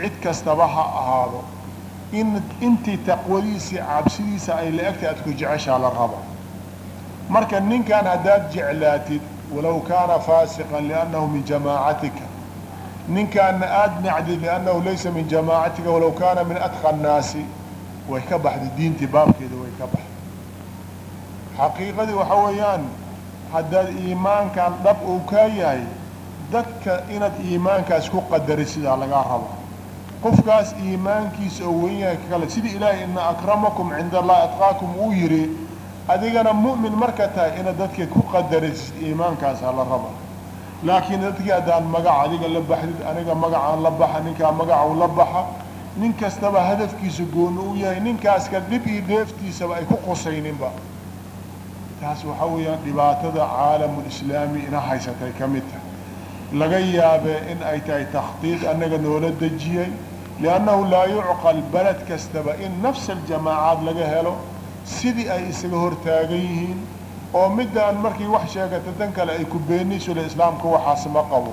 cid kastaba ha ahaado. In intii taqwadiisii cabsidiisa ay la-egtahay aad ku jeceshaa la raba marka ninkan haddaad jeclaatid walow kaana faasiqan liannahu min jamaacatika. Ninkaana aada nacdid liannahu laysa min jamaacatika walow kaana min adqa annaasi. Way ka baxday diintii baabkeeda way ka baxday. Xaqiiqadii waxa weeyaan haddaad iimaankan dhab uu kaa yahay dadka inaad iimaankaas ku qadarid sidaa lagaa rabo. Qofkaas iimaankiisa oo wen yahay kale sida ilaahay ina akramakum cinda allahi atqaakum uu yidhi adigana mu'min marka tahay inaad dadka ku qadarisid iimaankaas hala raba laakiin dadkii haddaan magac adiga la baxdid aniga magacaan la baxa ninkaa magacu la baxa nin kastaba hadafkiisa gooni u yahay ninkaaska dhib iyo dheeftiisaba ay ku qusayninba. Taas waxaa weeyaan dhibaatada caalamulislaami ina haysatay ka mid tahay. Laga yaabee in ay tahay takhdiid annaga noola dejiyey liannahu laa yucqal beled kastaba in nafsa aljamaacaad laga helo sidii ay isaga hortaagan yihiin oo middaan markii wax sheegata dan kale ay ku beenayso le islaamka waxaas ma qabo.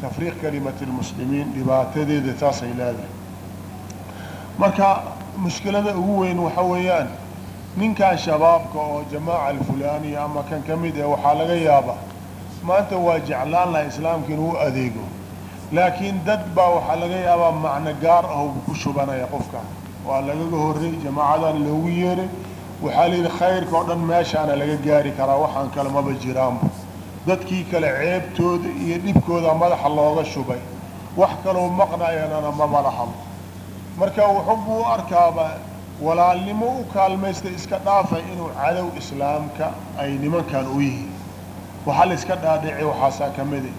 Tafriiq kalimati lmuslimiin dhibaatadeeda taasay leedahay. Marka mushkilada ugu weyn waxa weeyaan ninkan shabaabka oo jamaaca alfulaaniya ama kan ka mid eh waxaa laga yaabaa maanta waa jeclaan laha islaamka inuu adeego. Laakiin dad baa waxaa laga yaabaa macno gaar ah uu ku shubanaya qofka waa lagaga horrey jamaacadan loogu yeeray waxaa layidhi khayrka oo dhan meeshaana laga gaari karaa waxaan kale maba jiraanba. Dadkii kale ceebtooda iyo dhibkooda madaxa looga shubay. Wax kaloo maqnayanana maba lahabo marka wuxuu u arkaaba walaalnimo u kaalmaysta iska dhaafay inuu cadow islaamka ay nimankan u yihiin. Waxaa la iska dhaadhici waxaasaa ka midi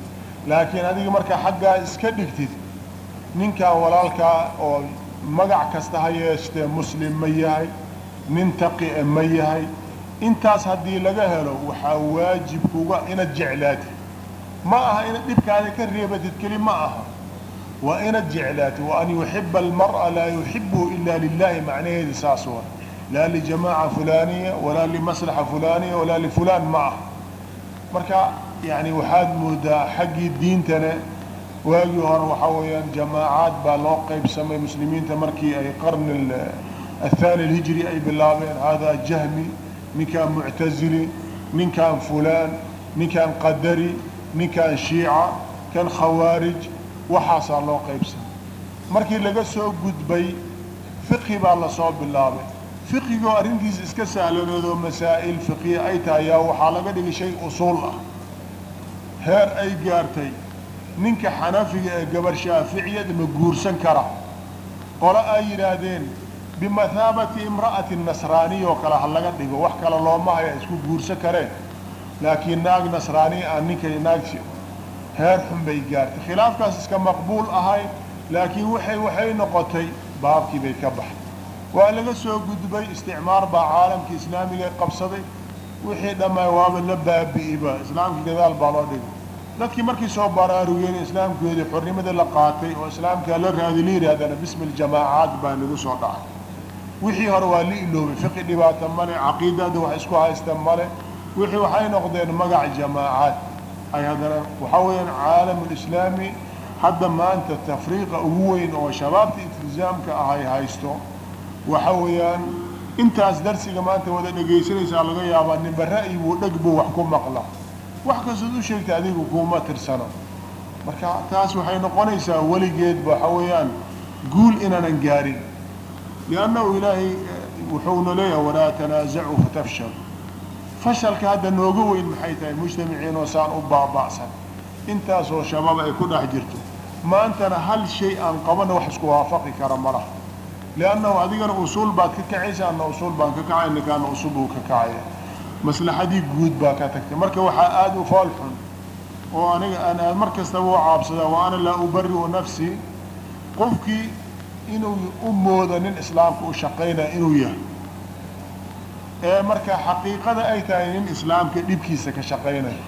laakiin adiga markaa xaggaa iska dhigtid ninkan walaalkaa oo magac kasta ha yeeshtee muslim ma yahay nin taqie ma yahay. Intaas haddii laga helo waxaa waajib kuga inaad jeclaatid ma aha inaad dhibkaada ka reebatid keli ma aha. Waa inaad jeclaatid wa an yuxiba almar'a laa yuxibuhu ila lilahi macnaheedi saas wa laa lijamaaca fulaniya walaa limaslaxa fulaniya walaa lifulaan ma aha. Marka yani waxaad moodaa xaggii diintana waagii hore waxaa weeyaan jamaacaad baa loo qaybsamay muslimiinta markii ay qarni athani alhijri ay bilaabeen hada jahmi ninkaan muctazili ninkaan fulaan ninkaan qadari ninkaan shiica kan khawaarij waxaasaa loo qaybsamay. Markii laga soo gudbay fiqhi baa la soo bilaabay. Fiqigoo arrintiisa iska sahlanoodoo masaa'il fiqiya ay tahay yaa waxaa laga dhigay shay usuul ah. Heer ay gaartay ninka xanafiga ee gabar shaaficiyad ma guursan kara. Qole ay yidhaahdeen bimathaabati imra'ati nasraaniya oo kale ha laga dhigo. Wax kale looma haya isku guursan kareen. Laakiin naag nasraaniya aan ninka naag heer xun bay gaartay. Khilaafkaas iska maqbuul ahay laakiin waxay waxay noqotay baabkii bay ka baxday. Waa laga soo gudbay isticmaar baa caalamka islaamiga qabsaday. Wixii dhammaa waaba la baabi'iba islaamkii gadaal baa loo dhigay dadkii markii soo baraarugeen islaamkoodii xornimada la qaatay oo islaamkaa la raadi la yidhaahdana bismi ljamaacaat baa nagu soo dhacay. Wixii hore waa la iloobay fiqi dhibaata male caqiidada wax isku haysta male wixii waxay noqdeen magac jamaacaad ay haddana waxaa weeyaan caalamulislaami hadda maanta tafriiqa ugu weyn oo shabaabta iltizaamka ah ay haysto waxa weeyaan intaas darsiga maanta wada dhegaysanaysaa laga yaabaa ninba ra'yi buu dheg buu wax ku maqla wax kastood u sheegtay adigu kuuma tirsano. Marka taas waxay noqonaysaa weligeedba waxa weeyaan guul inaanan gaarin. Liannahu ilaahay wuxuuna leeyahay walaa tanaasacuu fatafshal fashalka hadda nooga weyn maxay tahay? Mujtamiciinoo saan u baaba'san. Intaasoo shabaab ay ku dhex jirto. Maantana hal shay aan qabana wax isku waafaqi kara ma laha. Liannahu adigana usuul baad ka kacaysa anna usuul baan ka kacay ninkaana usul buu ka kacaya maslaxadii guud baa ka tagtay. Marka waxaa aada u fool xun oo aniga aan aad mar kastaba u caabsadaa wa ana laa ubari'u nafsii qofkii inuu u moodo nin islaamka u shaqaynaya inuu yahay. Ee marka xaqiiqada ay tahay nin islaamka dhibkiisa ka shaqaynaya.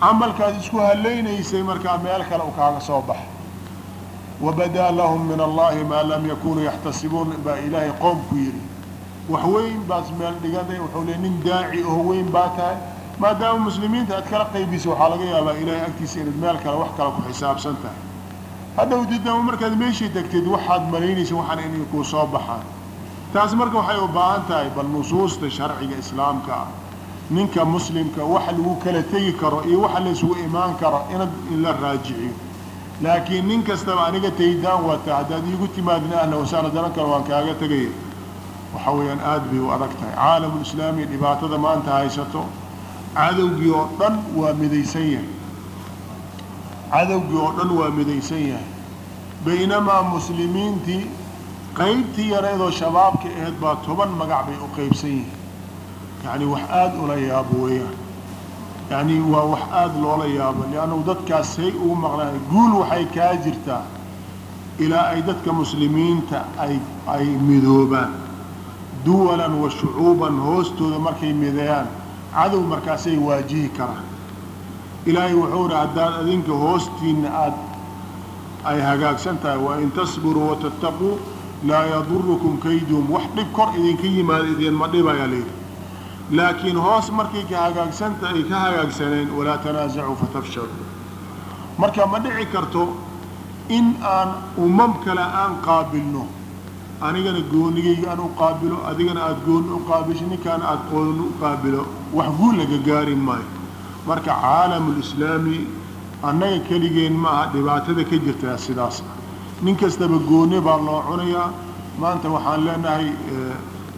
Camalkaad isku halaynaysay markaa meel kale u kaaga soo baxa wabadaa lahum min allahi maa lam yakunuu yaxtasibuun baa ilaahay qoomku yidhi wax weyn baas meel dhigaday wuxuu le nin daaci oo weyn baa tahay. Maadaama muslimiinta aad kala qaybisa waxaa laga yaabaa ilaahay agtiisa inaad meel kale wax kale ku xisaabsan tahay. Hadhow didama markaad meeshii degtid waxaad malaynaysa waxaan inay kuu soo baxaan. Taas marka waxay u baahan tahay bal nusuusta sharciga islaamka ah ninka muslimka waxa lagu kala tegi karo iyo waxa laysugu imaan karo inad in la raajiciyo laakiin nin kastaba aniga taydaan wata haddaad iigu timaadin ahla wasaala dana kale waan kaaga tegaya waxa weeyaan aada bay u adag tahay caalamulislaami dhibaatada maanta haysato cadowgii oo dhan waa midaysan yahay cadowgii oo dhan waa midaysan yahay baynamaa muslimiintii qaybtii yareedoo shabaabka aheyd baa toban magac bay u qaybsan yihiin yacni wax aada ula yaabo weeyaan yacni waa wax aada loola yaabo liannahu dadkaas say ugu maqnaan guul waxay kaa jirtaa ilaa ay dadka muslimiinta ay ay midoobaan duwalan wa shucuuban hoostooda markay mideeyaan cadow markaasay waajihi karaan. Ilaahay wuxuu ihi haddaad adinka hoostiinna aad ay hagaagsan tahay wain tasbiruu watattaquu laa yadurukum kayduhum. Wax dhib kor idinka yimaada idinma dhibayaa layidhi laakiin hoos markay ka hagaagsanta ay ka hagaagsaneen walaa tanaasacuu fatafshaluu marka ma dhici karto in aan umam kale aan qaabilno anigana goonigayga aan u qaabilo adigana aada gooni u qaabilsho ninkaana aada qooni u qaabilo wax guul laga gaari maayo. Marka caalamulislaami annaga keligeen ma aha dhibaatada ka jirtaa sidaas. Nin kastaba gooni baa loo cunayaa. Maanta waxaan leenahay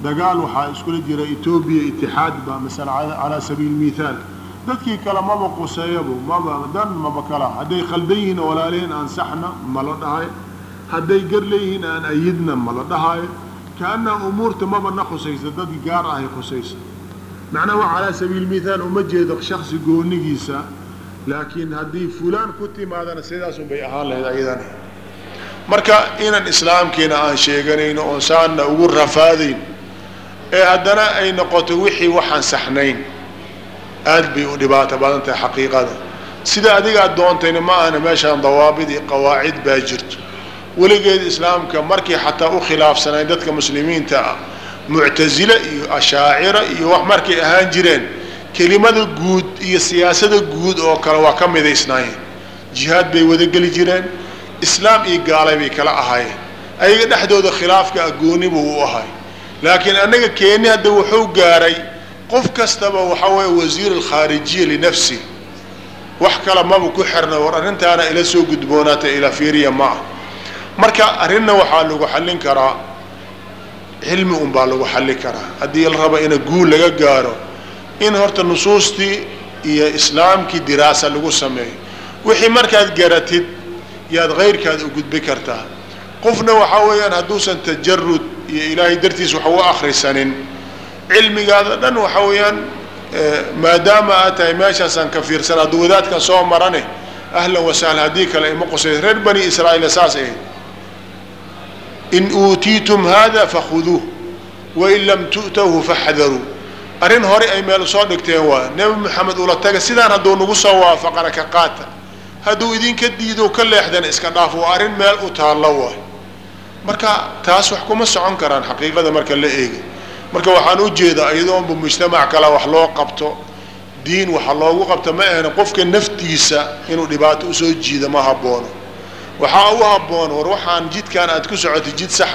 dagaal waxaa iskula jira etoobiya itixaad baa masala calaa sabiili mithaal dadkii kale maba quseeyabo maba dan maba kala. Hadday khaldan yihiin walaaliheen aan saxna ma la dhahayo hadday gar leeyihiin aan ayidna ma la dhahayo kaanaa umuurta maba na khusaysa dad gaar ahay khusaysa. Macnaha waa calaa sabiili mithaal uma jeedo shaksi goonigiisa laakiin haddii fulaan ku timaadana sidaasun bay ahaan lahayd ayadana. Marka inaan islaamkiina aan sheeganayno oon saanna ugu rafaadayn ee haddana ay noqoto wixii waxaan saxnayn aad bay u dhibaato badan tahay xaqiiqada. Sida adigaad doontayna ma ahna meeshaan dawaabid iyo qawaacid baa jirto weligeed islaamka markii xataa u khilaafsanayn dadka muslimiinta ah muctasile iyo ashaacira iyo wax markay ahaan jireen kelimada guud iyo siyaasada guud oo kale waa ka midaysnaayeen. Jihaad bay wadageli jireen islaam iyo gaalay bay kala ahaayeen. Ayaga dhexdooda khilaafka agooni buu u ahay. Laakiin annaga keeni hadda wuxuu gaaray qof kastaba waxaa weeye wasiir alkhaarijiya linafsi wax kale maba ku xirna war arrintaana ila soo gudboonaata ila fiiriya ma ah marka arrinna waxaa lagu xallin karaa cilmi un baa lagu xallin karaa. Haddii la raba ina guul laga gaaro in horta nusuustii iyo islaamkii diraasa lagu sameeyo. Wixii markaad garatid yaad kayrkaad u gudbi kartaa. Qofna waxaa weeyaan hadduusan tajarud iyo ilaahay dartiis wax u akrisanin cilmigaada dhan waxaa weeyaan maadaama aad tahay meeshaasaan ka fiirsan hadduu wadaadkan soo marane ahlan wasahla haddii kale ima qusay reer bani israa'iila saas ahayd in uutiitum hada fakhuduuh wain lam tu'tawhu faxdaruu arrin hore ay meel soo dhigteen waa nebi moxamed ula taga sidaan hadduu nagu soo waafaqana ka qaata hadduu idinka diido ka leexdana iska dhaaf waa arrin meel u taallo waay marka taas wax kuma socon karaan xaqiiqada marka la eega marka waxaan u jeedaa iyadoonba mujtamac kale wax loo qabto diin waxa loogu qabto ma ahna qofka naftiisa inuu dhibaato u soo jiida ma haboono waxaa u habboon war waxaan aad ku socotay jid sax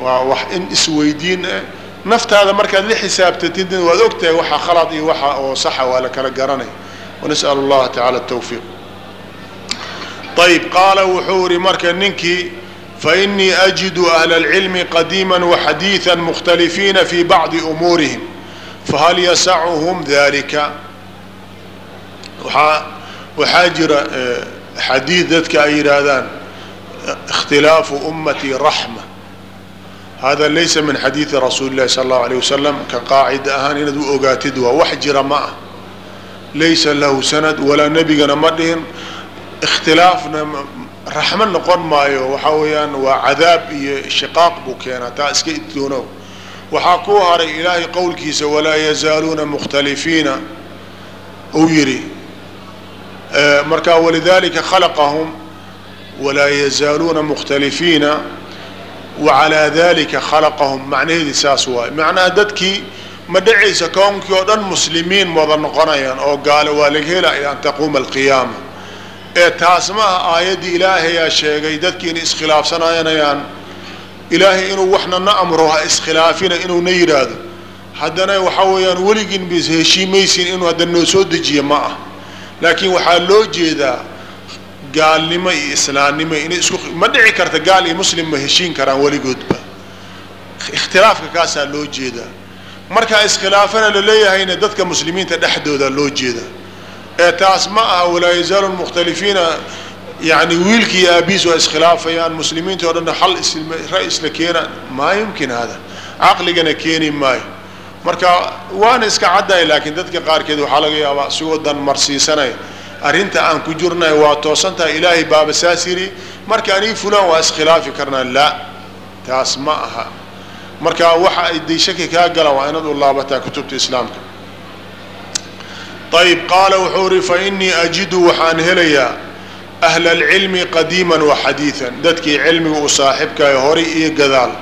waa wax in isweydiin ah naftaada markaad la xisaabtatid waad ogtahay waxa khalad iyo waxa oo saxa waa la kala garanay. Wanas'al allaha tacala atawfiiq ayb qaala wuxuu ihi marka ninkii fainii ajidu ahla اlcilmi qadiima waxadiiثa mukhtalifiina fi bacdi umuurihim fahal yasacuhum dalika waxaa jira xadiid dadka ay yidhaahdaan اkhtilaafu ummatii raxma hada laysa min xadiidi rasuuli اlahi sal اllahu alيه wasalam ka qaacida ahaan inaad u ogaatid waa wax jira ma ah laysa lahu sanad walaa nebigana ma dhihin ikhtilaafna raxmo noqon maayo waxaa weeyaan waa cadaab iyo shiqaaq buu keenaa taa iska idtoonow waxaa ku haray ilaahay qowlkiisa walaa yazaaluuna mukhtalifiina uu yidhi marka walidalika khalaqahum walaa yazaaluuna mukhtalifiina wacalaa dalika khalaqahum macnaheedii saas waaye. Macnaha dadkii ma dhacaysa koonkii oo dhan muslimiin wada noqonayaan oo gaale waa laga hela ilaa an taquuma alqiyaama. Ee taas ma aha aayaddii ilaahayaa sheegay dadkii inay iskhilaafsananayaan ilaahay inuu waxna na amro ha iskhilaafina inuuna yidhaahdo haddana waxaa weeyaan weligiin bis heshiimaysin inuu haddana noo soo dejiya ma ah laakiin waxaa loo jeedaa gaalnimo iyo islaamnimo inay isku ma dhici karta gaal iyo muslim ma heshiin karaan weligoodba. Ikhtilaafka kaasaa loo jeedaa. Markaa iskhilaafana laleeyahayna dadka muslimiinta dhexdooda loo jeeda ee taas ma aha walaa yazaalu mukhtalifiina yani wiilkii aabiis waa iskhilaafayaan muslimiinta o dhan hal ra isla keena maa yumkin hada caqligana keeni maayo marka waana iska caddahay laakiin dadka qaarkeed waxaa laga yaabaa isigoo dan marsiisanaya arrinta aan ku jirnay waa toosan tahay ilaahay baaba saas yidhi marka anii fulaan waa iskhilaafi karnaa. Laa taas ma aha. Marka waxa ay day kaa galaan waa inaad u laabataa kutubta islaamka. Ayb qaala wuxuu ihi fainii ajidu waxaan helayaa ahla alcilmi qadiima waxadiian dadkii cilmiga u saaxibkahay horay iyo gadaal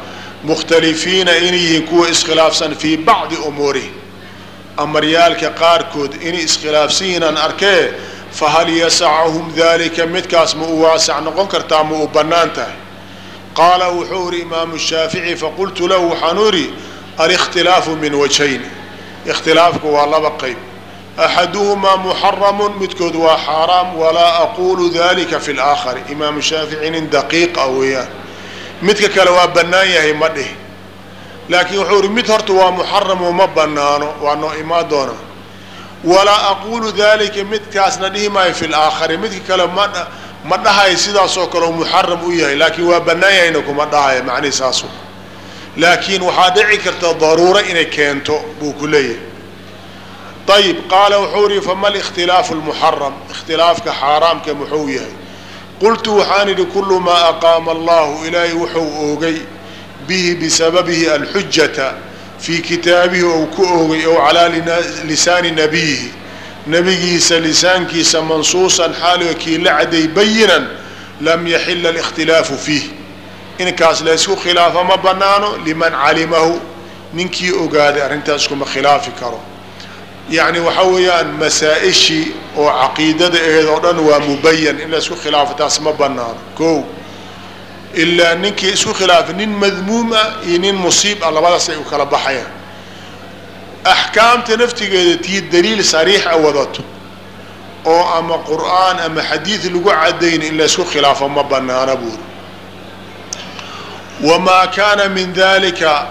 mukhtalifiina inay yihiin kuwa iskhilaafsan fii bacdi umuurihim amaryaalka qaarkood inay iskhilaafsan yihiin aan arkee fahal yasacahum dalika midkaas ma u waasac noqon kartaa ma u bannaan tahay? Qaala wuxuu ihi imaamu shaafici faqultu lahu waxaanu idhi alikhtilaafu min wajhayn. Ikhtilaafku waa laba qayb. Axaduhumaa muxaramu midkood waa xaaraam walaa aqulu dalika fi laakhari imaamu shaafici nin daqiiqa weeyaan midka kale waa bannaan yahay ma dhih laakiin wuxuu ihi mid horta waa muxaramu ma banaano waa noo imaan doona walaa aqulu dalika midkaasna dhihi maayo fi laakhari midka kale ma ma dhahayo sidaasoo kale muxaram u yahay laakiin waa bannaan yahayna kuma dhahayo macnihi saasu laakiin waxaa dhici karta daruuro inay keento buu ku leeyahay. Ayib qaala wuxuu ihi fama likhtilaafu lmuxaram ikhtilaafka xaaraamka muxuu yahay qultu waxaan idhi kulu maa aqaama allahu. Ilaahay wuxuu oogay bihi bisababihi alxujata fii kitaabihi ou ku oogay ow calaa lisaani nabiyihi. Nabigiisa lisaankiisa mansuusan xaaliga kii la caday bayinan lam yaxila alikhtilaafu fiih. Inkaas laysku khilaafa ma banaano liman calimahu. Ninkii ogaaday arrintaas iskuma khilaafi karo yacni waxaa weeyaan masaa-ishii oo caqiidada aheed oo dhan waa mubayan in la isku khilaafo taas ma banaano ko ilaa ninkii isku khilaafa nin madmuum ah iyo nin musiib ah labadaas ay u kala baxayaan. Axkaamta naftigeeda tii daliil sariixa wadato oo ama qur'aan ama xadiid lagu cadayna in la isku khilaafo ma banaana buuri. Wamaa kaana min dalika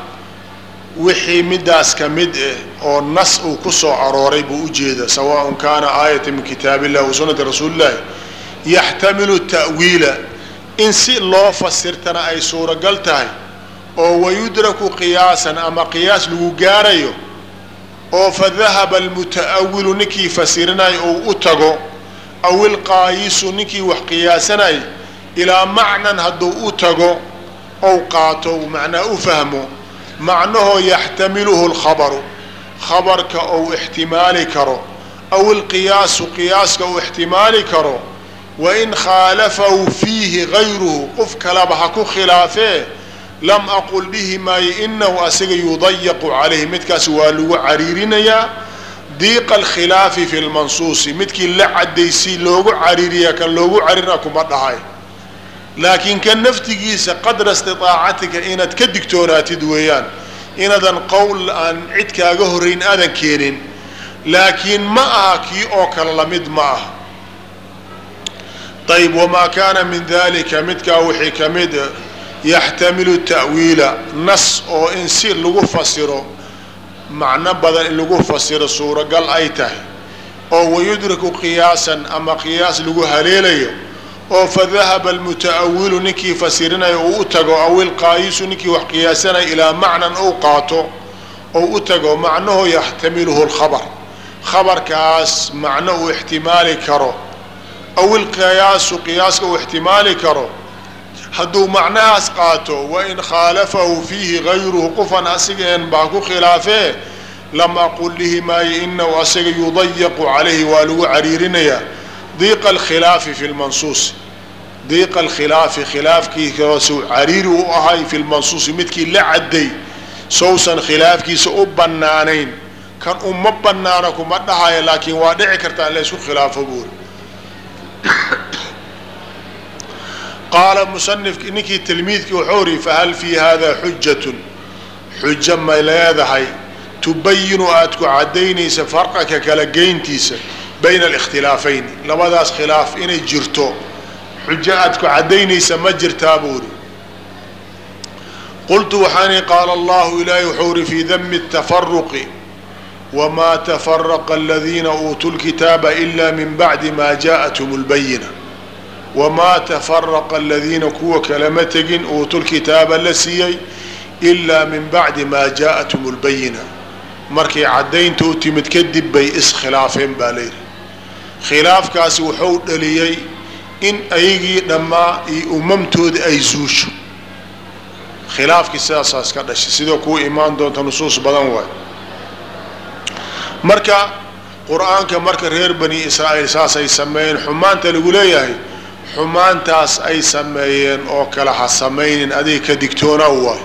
wixii midaas ka mid ah oo nas uu ku soo arooray buu ujeeda sawaaء kaana aayata min kitaab illah wa sunati rasuuli yaxtamilu ta'wiila in si loo fasirtana ay suuragal tahay oo wayudraku qiyaasan ama qiyaas lagu gaarayo oo fadahaba almuta'awilu ninkii fasirinayo ou u tago aw ilqaayisu ninkii wax qiyaasanay ilaa macnan hadduu u tago ou qaato macnaa u fahmo macnahoo yaxtamiluhu lkhabaru khabarka ou ixtimaali karo aw ilqiyaasu qiyaaska uu ixtimaali karo wain khaalafahu fiihi gayruhu qof kaleba ha ku khilaafee lam aqul dhihi maayo inahu asaga yudayaqu calayhi midkaas waa lagu cariirinayaa diiqa alkhilaafi fi lmansuusi midkii la cadaysi loogu cariiriya kan loogu cariirina kuma dhahay laakiin kan naftigiisa qadra istitaacatika inaad ka digtoonaatid weeyaan. Inaadan qowl aan cid kaaga horeyn aadan keenin. Laakiin ma aha kii oo kale la mid ma ah ayb wamaa kaana min dalika midkaa wixii ka mid yaxtamilu ta'wiila nas oo in si lagu fasiro macno badan in lagu fasiro suuragal ay tahay oo wayudraku qiyaasan ama qiyaas lagu haleelayo oo fadahaba almuta'awilu ninkii fasirinayo uu u tago aw ilqaayisu ninkii wax qiyaasanaya ilaa macnan ou qaato ou u tago macnahu yaxtamiluhu lkhabar khabarkaas macno uu ixtimaali karo. Aw ilqiyaasu qiyaaska uu ixtimaali karo. Hadduu macnahaas qaato wain khaalafahu fiihi gayruhu qofan asigeen baa ku khilaafee lam aqul dhihi maayo inahu asaga yudayaqu calayhi waa lagu cariirinayaa diiqa alkhilaafi fi lmansuusi diiqa alkhilaafi khilaafkiisa suu cariiri u ahay fi lmansuusi midkii la cadday sowsan khilaafkiisa u bannaanayn kan uma bannaano kuma dhahaya laakiin waa dhici kartaa in la isku khilaafo buuri qaala musanifki ninkii tilmiidkii wuxuu ri fahal fii hada xujatun xujo ma leedahay tubayinu aad ku caddaynaysa farqaka kala geyntiisa bayna alikhtilaafayn labadaas khilaaf inay jirto xujo aad ku caddaynaysa ma jirtaa buuri qultu waxaani qaala allahu ilaahi wuxuu ri fii dami اtafaruqi wma tafaraqa aladiina uutuu lkitaaba ila min bacdi ma jaaءathum اlbayina wamaa tafaraqa aladiina kuwa kalama tegin uutu lkitaaba la siiyey ilaa min bacdi maa jaaءathum اlbayina markay caddaynta u timid kadib bay iskhilaafeen baa layidhi khilaafkaasi wuxuu dhaliyey in ayagii dhammaa iyo umamtooda ay zuusho. Khilaafkii sidaasaa iska dhashay sidoo kuwa imaan doonta nusuus badan waay. Marka qur'aanka marka reer bani israa'iil saasay sameeyeen xumaanta lagu leeyahay xumaantaas ay sameeyeen oo kale ha samaynin adiga ka digtoona waay.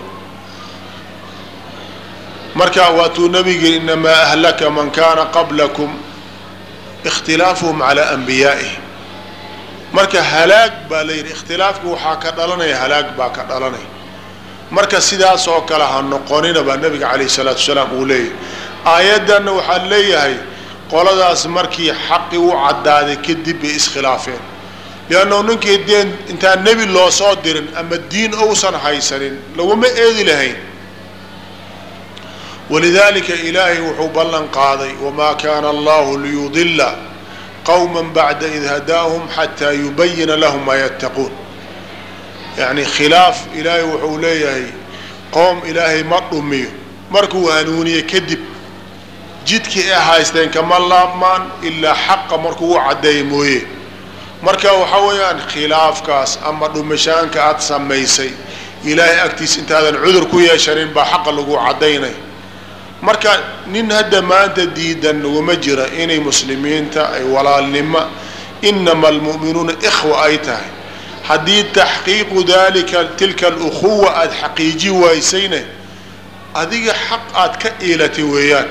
Marka waatuu nabigi inamaa ahlaka man kaana qablakum ikhtilaafuhum calaa anbiyaa'ihim marka halaag baa la yidhi ikhtilaafka waxaa ka dhalanaya halaag baa ka dhalanaya marka sidaas oo kale ha noqonina baa nabiga calayh isalaatu wasalaam uu leeyahay aayaddanna waxaa leeyahay qoladaas markii xaqi u caddaaday kadib bay iskhilaafeen liannau ninkii deen intaan nebi loo soo dirin ama diin ousan haysanin laguma eedi lahayn walidaalika ilaahay wuxuu ballan qaaday wamaa kaana allahu liyudila qowma bacda id hadaahum xataa yubayina lahum maa yattaquun. Yacni khilaaf ilaahay wuxuu leeyahay qoom ilaahay ma dhumiyo. Markuu hanuuniye kadib jidkii ay haysteen kama laabmaan ilaa xaqa markuu u caddeeya mooye. Marka waxaa weeyaan khilaafkaas ama dhumishaanka aada samaysay ilaahay agtiisa intaadan cudur ku yeeshanin baa xaqa lagu caddaynay marka nin hadda maanta diidan naguma jira inay muslimiinta ay walaalnimo inama almu'minuuna ikhwa ay tahay. Haddii taxqiiqu dalika tilka alukhuwa aada xaqiiji waysayne adiga xaq aad ka iilatay weeyaan.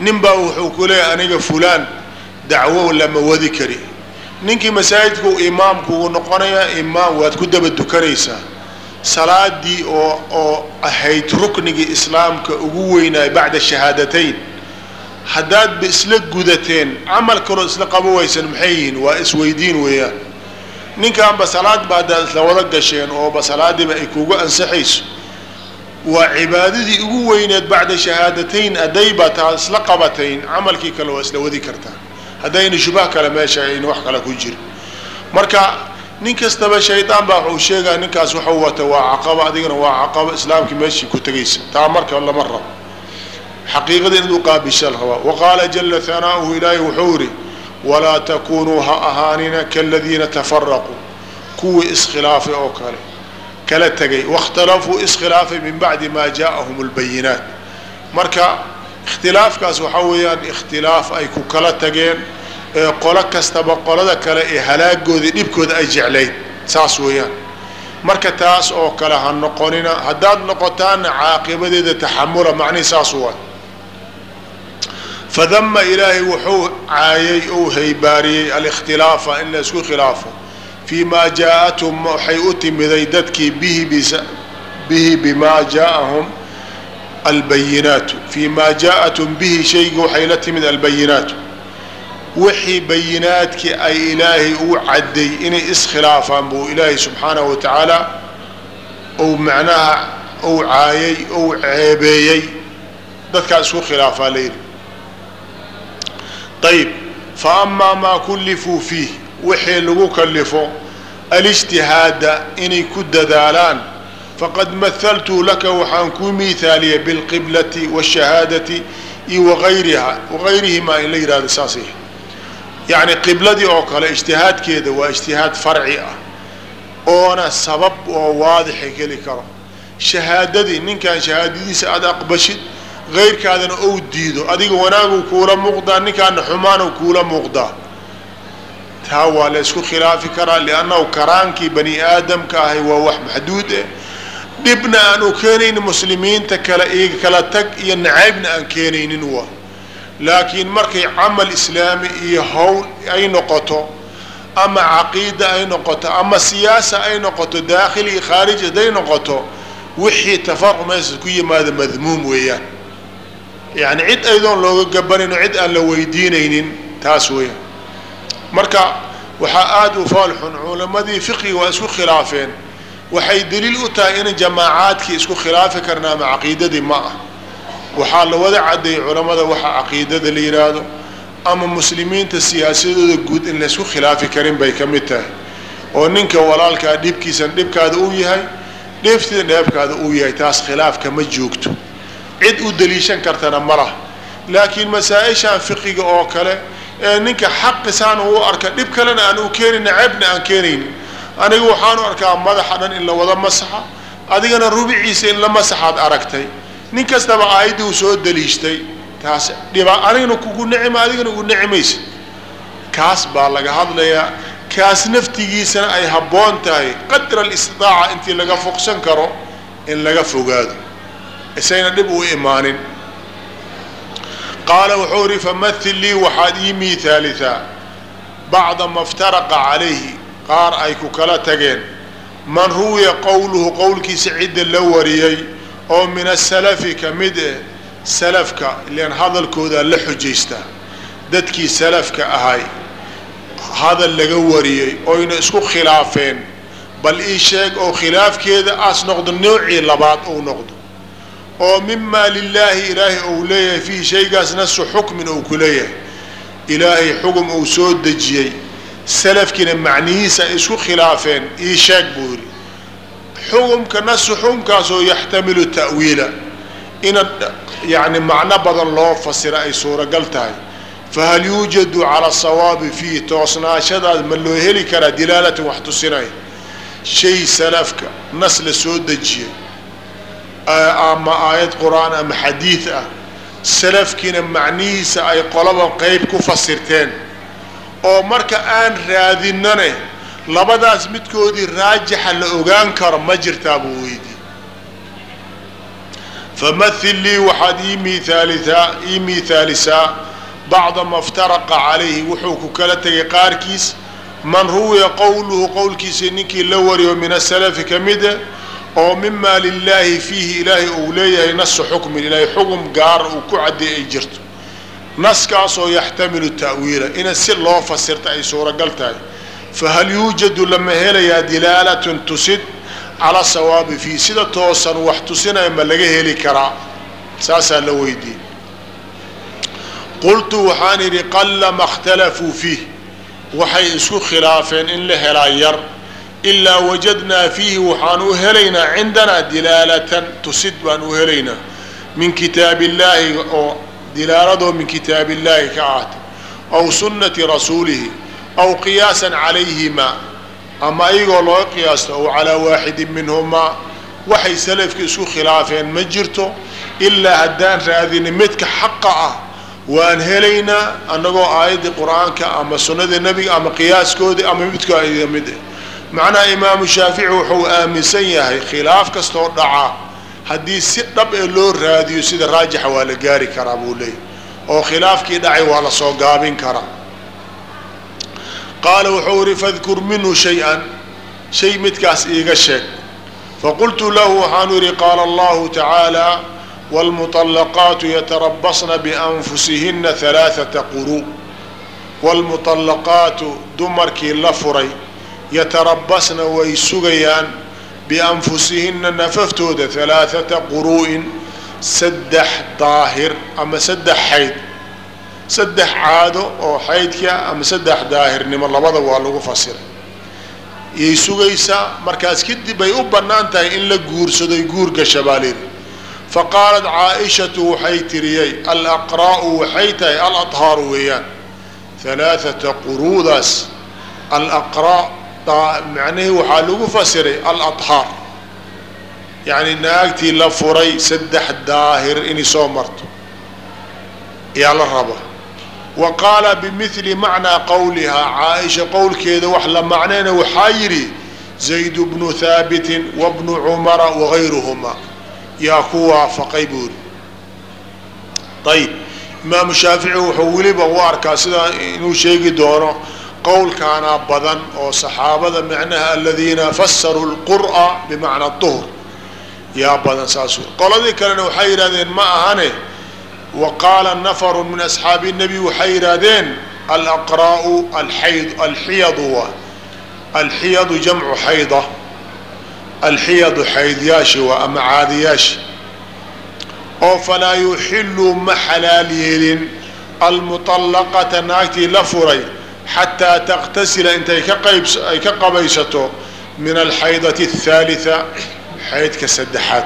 Nin baa wuxuu ku leeyahy aniga fulaan dacwo lama wadi kari. Ninkii masaajidka u imaamku uu noqonayaa imaam waad ku daba dukanaysaa salaadii oo oo ahayd ruknigii islaamka ugu weynaay bacda shahaadatayn haddaadba isla gudateen camal kaloo isla qabo waysan maxay yihiin? Waa isweydiin weeyaan. Ninkaanba salaadba haddaad isla wada gasheen ooba salaadiiba ay kugu ansaxayso waa cibaadadii ugu weyneed bacda shahaadatayn adayba taa isla qabatayn camalkii kale waa isla wadi kartaa. Haddayna shubah kale meesha ayna wax kale ku jirin marka nin kastaba shaydaan baa wuxuu sheegaya ninkaas waxuu wata waa caqaba adigana waa caqaba islaamkii meeshii ku tegaysa taa marka lama rabo xaqiiqada inaad uqaabisha la rabaa waqaala jala hanaa'uhu ilaahay wuxuu yidhi walaa takunuu ha ahaanina kaladiina tafaraquu kuwii iskhilaafay oo kale kala tegay waاkhtalafuu iskhilaafay min bacdi maa jaaءahum اlbayinaat marka ikhtilaafkaas waxaa weeyaan ikhtilaaf ay ku kala tageen ee qolo kastaba qolada kale ee halaagooda dhibkooda ay jeclayd saas weeyaan. Marka taas oo kale ha noqonina haddaad noqotaana caaqibadeeda taxamula macnihi saas waay fadama ilaahay wuxuu caayay ou haybaariyey alikhtilaafa in la isku khilaafo. Fii maa jaa-athum waxay u timiday dadkii bihi bimaa jaaahum albayinaatu. Fii maa jaa-athum bihi shayga waxay la timid albayinaatu wixii bayinaadkii ay ilaahay uu cadday inay iskhilaafaan buu ilaahay subxaanahu wa tacaala ou macnaha ou caayay ou ceebeeyey. Dadkaa isku khilaafaa layidhi ayb fa amaa maa kullifuu fiih wixii lagu kalifo alijtihaada inay ku dadaalaan faqad mahaltuu laka waxaan kuu miithaaliyay bilqiblati waashahaadati iyo waayriha wagayrihimaa in la yihahdo saas yacni qibladii oo kale ijtihaadkeeda waa ijtihaad farci ah. Oona sabab oo waadixa geli karo. Shahaadadii ninkan shahaadadiisa aada aqbashid keyrkaadana ou diido. Adiga wanaagu kuula muuqdaa ninkaana xumaanu kuula muuqdaa. Taa waa la ysku khilaafi karaa liannahu karaankii bani aadamka ahay waa wax maxduud eh. Dhibna aan u keenaynin muslimiinta kale iyaga kala tag iyo nacaybna aan keenaynin waa laakiin markay camal islaami iyo howl ay noqoto ama caqiida ay noqoto ama siyaasa ay noqoto daakhil iyo khaarij haday noqoto wixii tafaruq meesha ku yimaada madmuum weeyaan. Yacni cid aydoon looga gabanayno cid aan la weydiinaynin taas weeyaan. Marka waxaa aada u foolxun culamadii fiqiga waa isku khilaafeen. Waxay daliil u tahay in jamaacaadkii isku khilaafi karna ama caqiidadii ma ah waxaa la wada cadeeyey culamada waxa caqiidada la yidhaahdo ama muslimiinta siyaasadooda guud in laysku khilaafi karin bay ka mid tahay. Oo ninka walaalkaa dhibkiisan dhibkaada uu yahay dheeftiida dheefkaada uu yahay taas khilaafka ma joogto. Cid u daliishan kartana ma lah laakiin masaa-ishan fiqiga oo kale ee ninka xaqisaan uu arka dhib kalena aan u keenin ceebna aan keenaynin aniga waxaanu arkaa madaxa dhan in la wada masaxa adigana rubiciisa in la masaxaad aragtay nin kastaba aayaddii uu soo daliishtay taas dhiba anigana kugu nicima adigana ugu nicimaysa kaas baa laga hadlayaa. Kaas naftigiisana ay habboon tahay qadra alistidaaca intii laga foqsan karo in laga fogaado. Isayna dhib u imaanin. Qaala wuxuu ihi famahil lii waxaad ii miihaalisaa bacda ma ftaraqa calayhi. Qaar ay ku kala tageen. Man ruwiya qowluhu qowlkiisa cidda la wariyey oo min asalafi ka mid eh salafka ilan hadalkoodaa la xujaystaa dadkii salafka ahay hadal laga wariyey oyna isku khilaafeen. Bal ii sheeg oo khilaafkeeda aas noqdo noocii labaad ou noqdo. Oo mimaa lilaahi ilaahay ou leeyahay fiihi shaygaas nasu xukmin ou ku leeyahay. Ilaahay xugum uu soo dejiyey. Salafkiina macnihiisa isku khilaafeen ii sheeg buu yidhi xugumka nasu xugumkaasoo yaxtamilu ta'wiila ina yani macno badan loo fasira ay suuragal tahay fahal yuujadu cala sawaabi fiihi toosnaashadaas ma loo heli karaa dilaalatan wax tusinaya shay salafka nas la soo dejiyey ama aayad qur'aan ama xadiid ah salafkiina macnihiisa ay qolaba qeyb ku fasirteen oo marka aan raadinane labadaas midkoodii raajixa la ogaan karo ma jirtaa buu weydiye famahil lii waxaad ii mihaalisaa bacda ma ftaraqa calayhi wuxuu ku kala tegay qaarkiis man ruwiya qowluhu qowlkiisa ninkii la wariyo min asalafi ka mida oo mima lilaahi fiihi ilaahay uu leeyahay nasu xukmin ilaahay xugum gaar uu ku caddeey ay jirto. Naskaasoo yaxtamilu ta'wiila ina si loo fasirta ay suuragal tahay fahal yuujadu lama helayaa dilaalatun tusid cala sawaabi fiihi sida toosan wax tusinaya ma laga heli karaa saasaa la weydiiyey qultu waxaan idhi qallama اkhtalafuu fiih waxay isku khilaafeen in la helaa yar ilaa wajadnaa fiihi waxaan u helaynaa cindanaa dilaalatan tusid baan u helaynaa min kitaabi illaahi oo dilaaladoo min kitaabi illaahi ka ahatay aw sunnati rasuulihi aw qiyaasan calayhima ama ayagoo looga qiyaasto aw calaa waaxidin minhumaa waxay salafki isku khilaafeen ma jirto ilaa haddaan raadini midka xaqa ah waan helaynaa annagoo aayaddii qur'aanka ama sunnadii nebiga ama qiyaaskoodii ama midka mid macnaha imaamu shaafici wuxuu aaminsan yahay khilaaf kastoo dhaca haddii si dhab ee loo raadiyo sida raajixa waa la gaari karaa buu leeyay oo khilaafkii dhacay waa la soo gaabin karaa qaala wuxuu ihi fadkur minhu shay-an. Shay midkaas iiga sheeg. Faqultu lahu waxaanu idhi qaala allahu tacaala wlmuطalaqaatu yatarabasna bianfusihina alaaata quru. Wlmuطalaqaatu dumarkii la furay yatarabasna way sugayaan bianfusihinna nafaftooda alaaata quruu'in saddex daahir ama saddex xayd saddex caado oo xaydka ama saddex daahirnimo labada waa lagu fasiray. Yay sugaysaa markaas kadib bay u bannaan tahay in la guursadoy guur gasha baa layidhi faqaalat caaishatu waxay tiriyey alaqraa'u waxay tahay aladhaaru weeyaan halaaثata quruudaas. Alaqraa macnihii waxaa lagu fasiray aladhaar. Yacni naagtii la furay saddex daahir inay soo marto ayaa la raba wa qaala bimili macnaa qowlihaa caaisha qowlkeeda wax la macnayna waxaa yidhi zayd bnu haabitin wabnu cumara wagayruhuma yaa ku waafaqay buuri ayib imaamu shaafici wuxuu weliba u arkaa sidaa inuu sheegi doono qowlkaanaa badan oo saxaabada macnaha aladiina fasaruu lqur'a bimacna duhr yaa badan saas qoladii kalena waxay yidhahdeen ma ahane wa qaala nafaru min asxaabi nebi waxay yidhaahdeen alaqraa'u alxayd alxiyadu waa alxiyadu jamcu xayda alxiyadu xaydyaasha waa ama caadiyaashi oo falaa yuxilu ma xalaal yeelin almuطallaqata naagtii la furay xataa taqtasila intay ka qayb ay ka qabaysato min alxaydati الثaaliثa xaydka saddexaad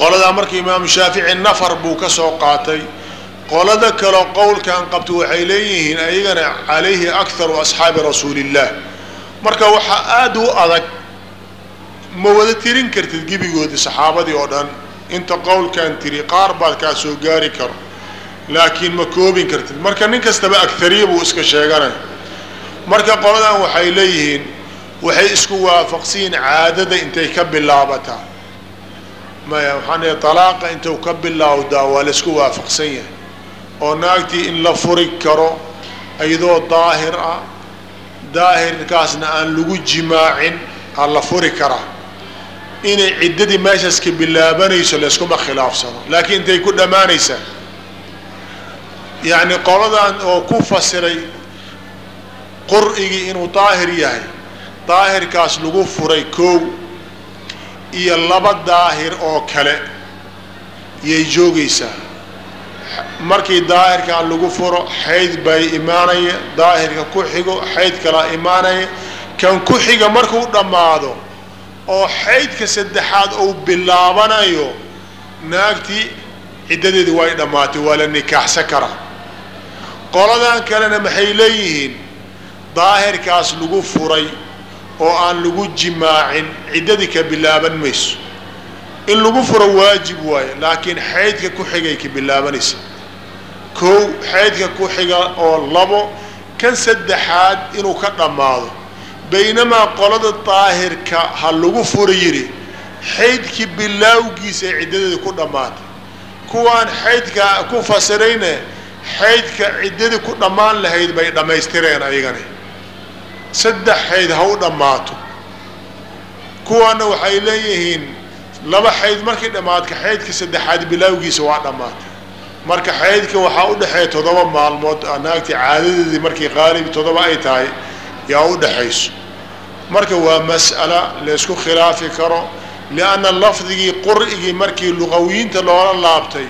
qoladaa marka imaamu shaafici nafar buu ka soo qaatay qolada kaleo qowlkan qabto waxay leeyihiin ayagana calayhi akharu asxaabi rasuuli اllah marka waxaa aada u adag ma wada tirin kartid gebigoodii saxaabadii oo dhan. Inta qowlkan tiri qaar baad kaa soo gaari karo laakiin ma koobin kartid. Marka nin kastaba agariya buu iska sheeganaya marka qoladan waxay leeyihiin waxay isku waafaqsiin caadada intay ka bilaabataa maya waxaan leeay talaaqa intuu ka bilaawdaa waa la isku waafaqsan yahay. Oo naagtii in la furi karo iyadoo daahir ah daahirkaasna aan lagu jimaacin ha la furi karaa. Inay ciddadii meeshaas ka bilaabanayso layskuma khilaafsano laakiin intay ku dhammaanaysaa yacni qoladan oo ku fasiray qur'igii inuu daahir yahay daahirkaas lagu furay koow iyo laba daahir oo kale yay joogaysaa. Markii daahirkaa lagu furo xayd bay imaanaya daahirka ku xigo xayd kalaa imaanaya. Kan ku xiga markuu dhammaado oo xaydka saddexaad uu bilaabanayo naagtii ciddadeedi way dhammaatay waa la nikaaxsan karaa. Qoladan kalena maxay leeyihiin? Daahirkaas lagu furay oo aan lagu jimaacin ciddadii ka bilaaban mayso. In lagu furo waajib waaye laakiin xaydka ku xigay ka bilaabanaysa. Kow xaydka ku xiga oo labo kan saddexaad inuu ka dhammaado. Baynamaa qolada daahirka ha lagu furo yidhi xaydkii bilaawgiisa ee ciddadeeda ku dhammaatay. Kuwaan xaydka ku fasirayne xaydka ciddadii ku dhammaan lahayd bay dhammaystireen ayagani saddex xayd ha u dhammaato. Kuwaana waxay leeyihiin laba xayd markii dhammaadka xaydka saddexaad bilaawgiisa waa dhammaatay. Marka xaydka waxaa u dhexeeya toddoba maalmood naagtii caadadeedii markii qaalib toddoba ay tahay yaa u dhexayso. Marka waa mas'ala laysku khilaafi karo lianna lafdigii qur'igii markii luqawiyiinta loola laabtay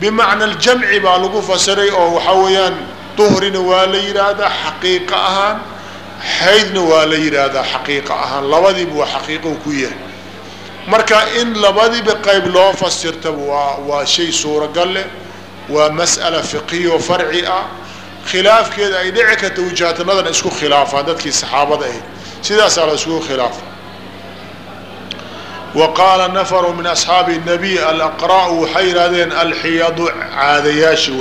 bimacna aljamci baa lagu fasiray oo waxaa weeyaan duhrina waa la yidhaahdaa xaqiiqa ahaan xaydna waa la yidhaahdaa xaqiiqa ahaan. Labadiiba waa xaqiiqo ku yahay. Marka in labadiiba qayb loo fasirtaba waa waa shay suuragal waa mas'ala fiqiyo farci ah. Khilaafkeeda ay dhici karta wujahatanadan isku khilaafaan dadkii saxaabada ahayd. Sidaasaa la iskugu khilaafa. Wa qaala nafaru min asxaabi nabiy alaqra'u waxay yidhahdeen alxiyadu caadayaasha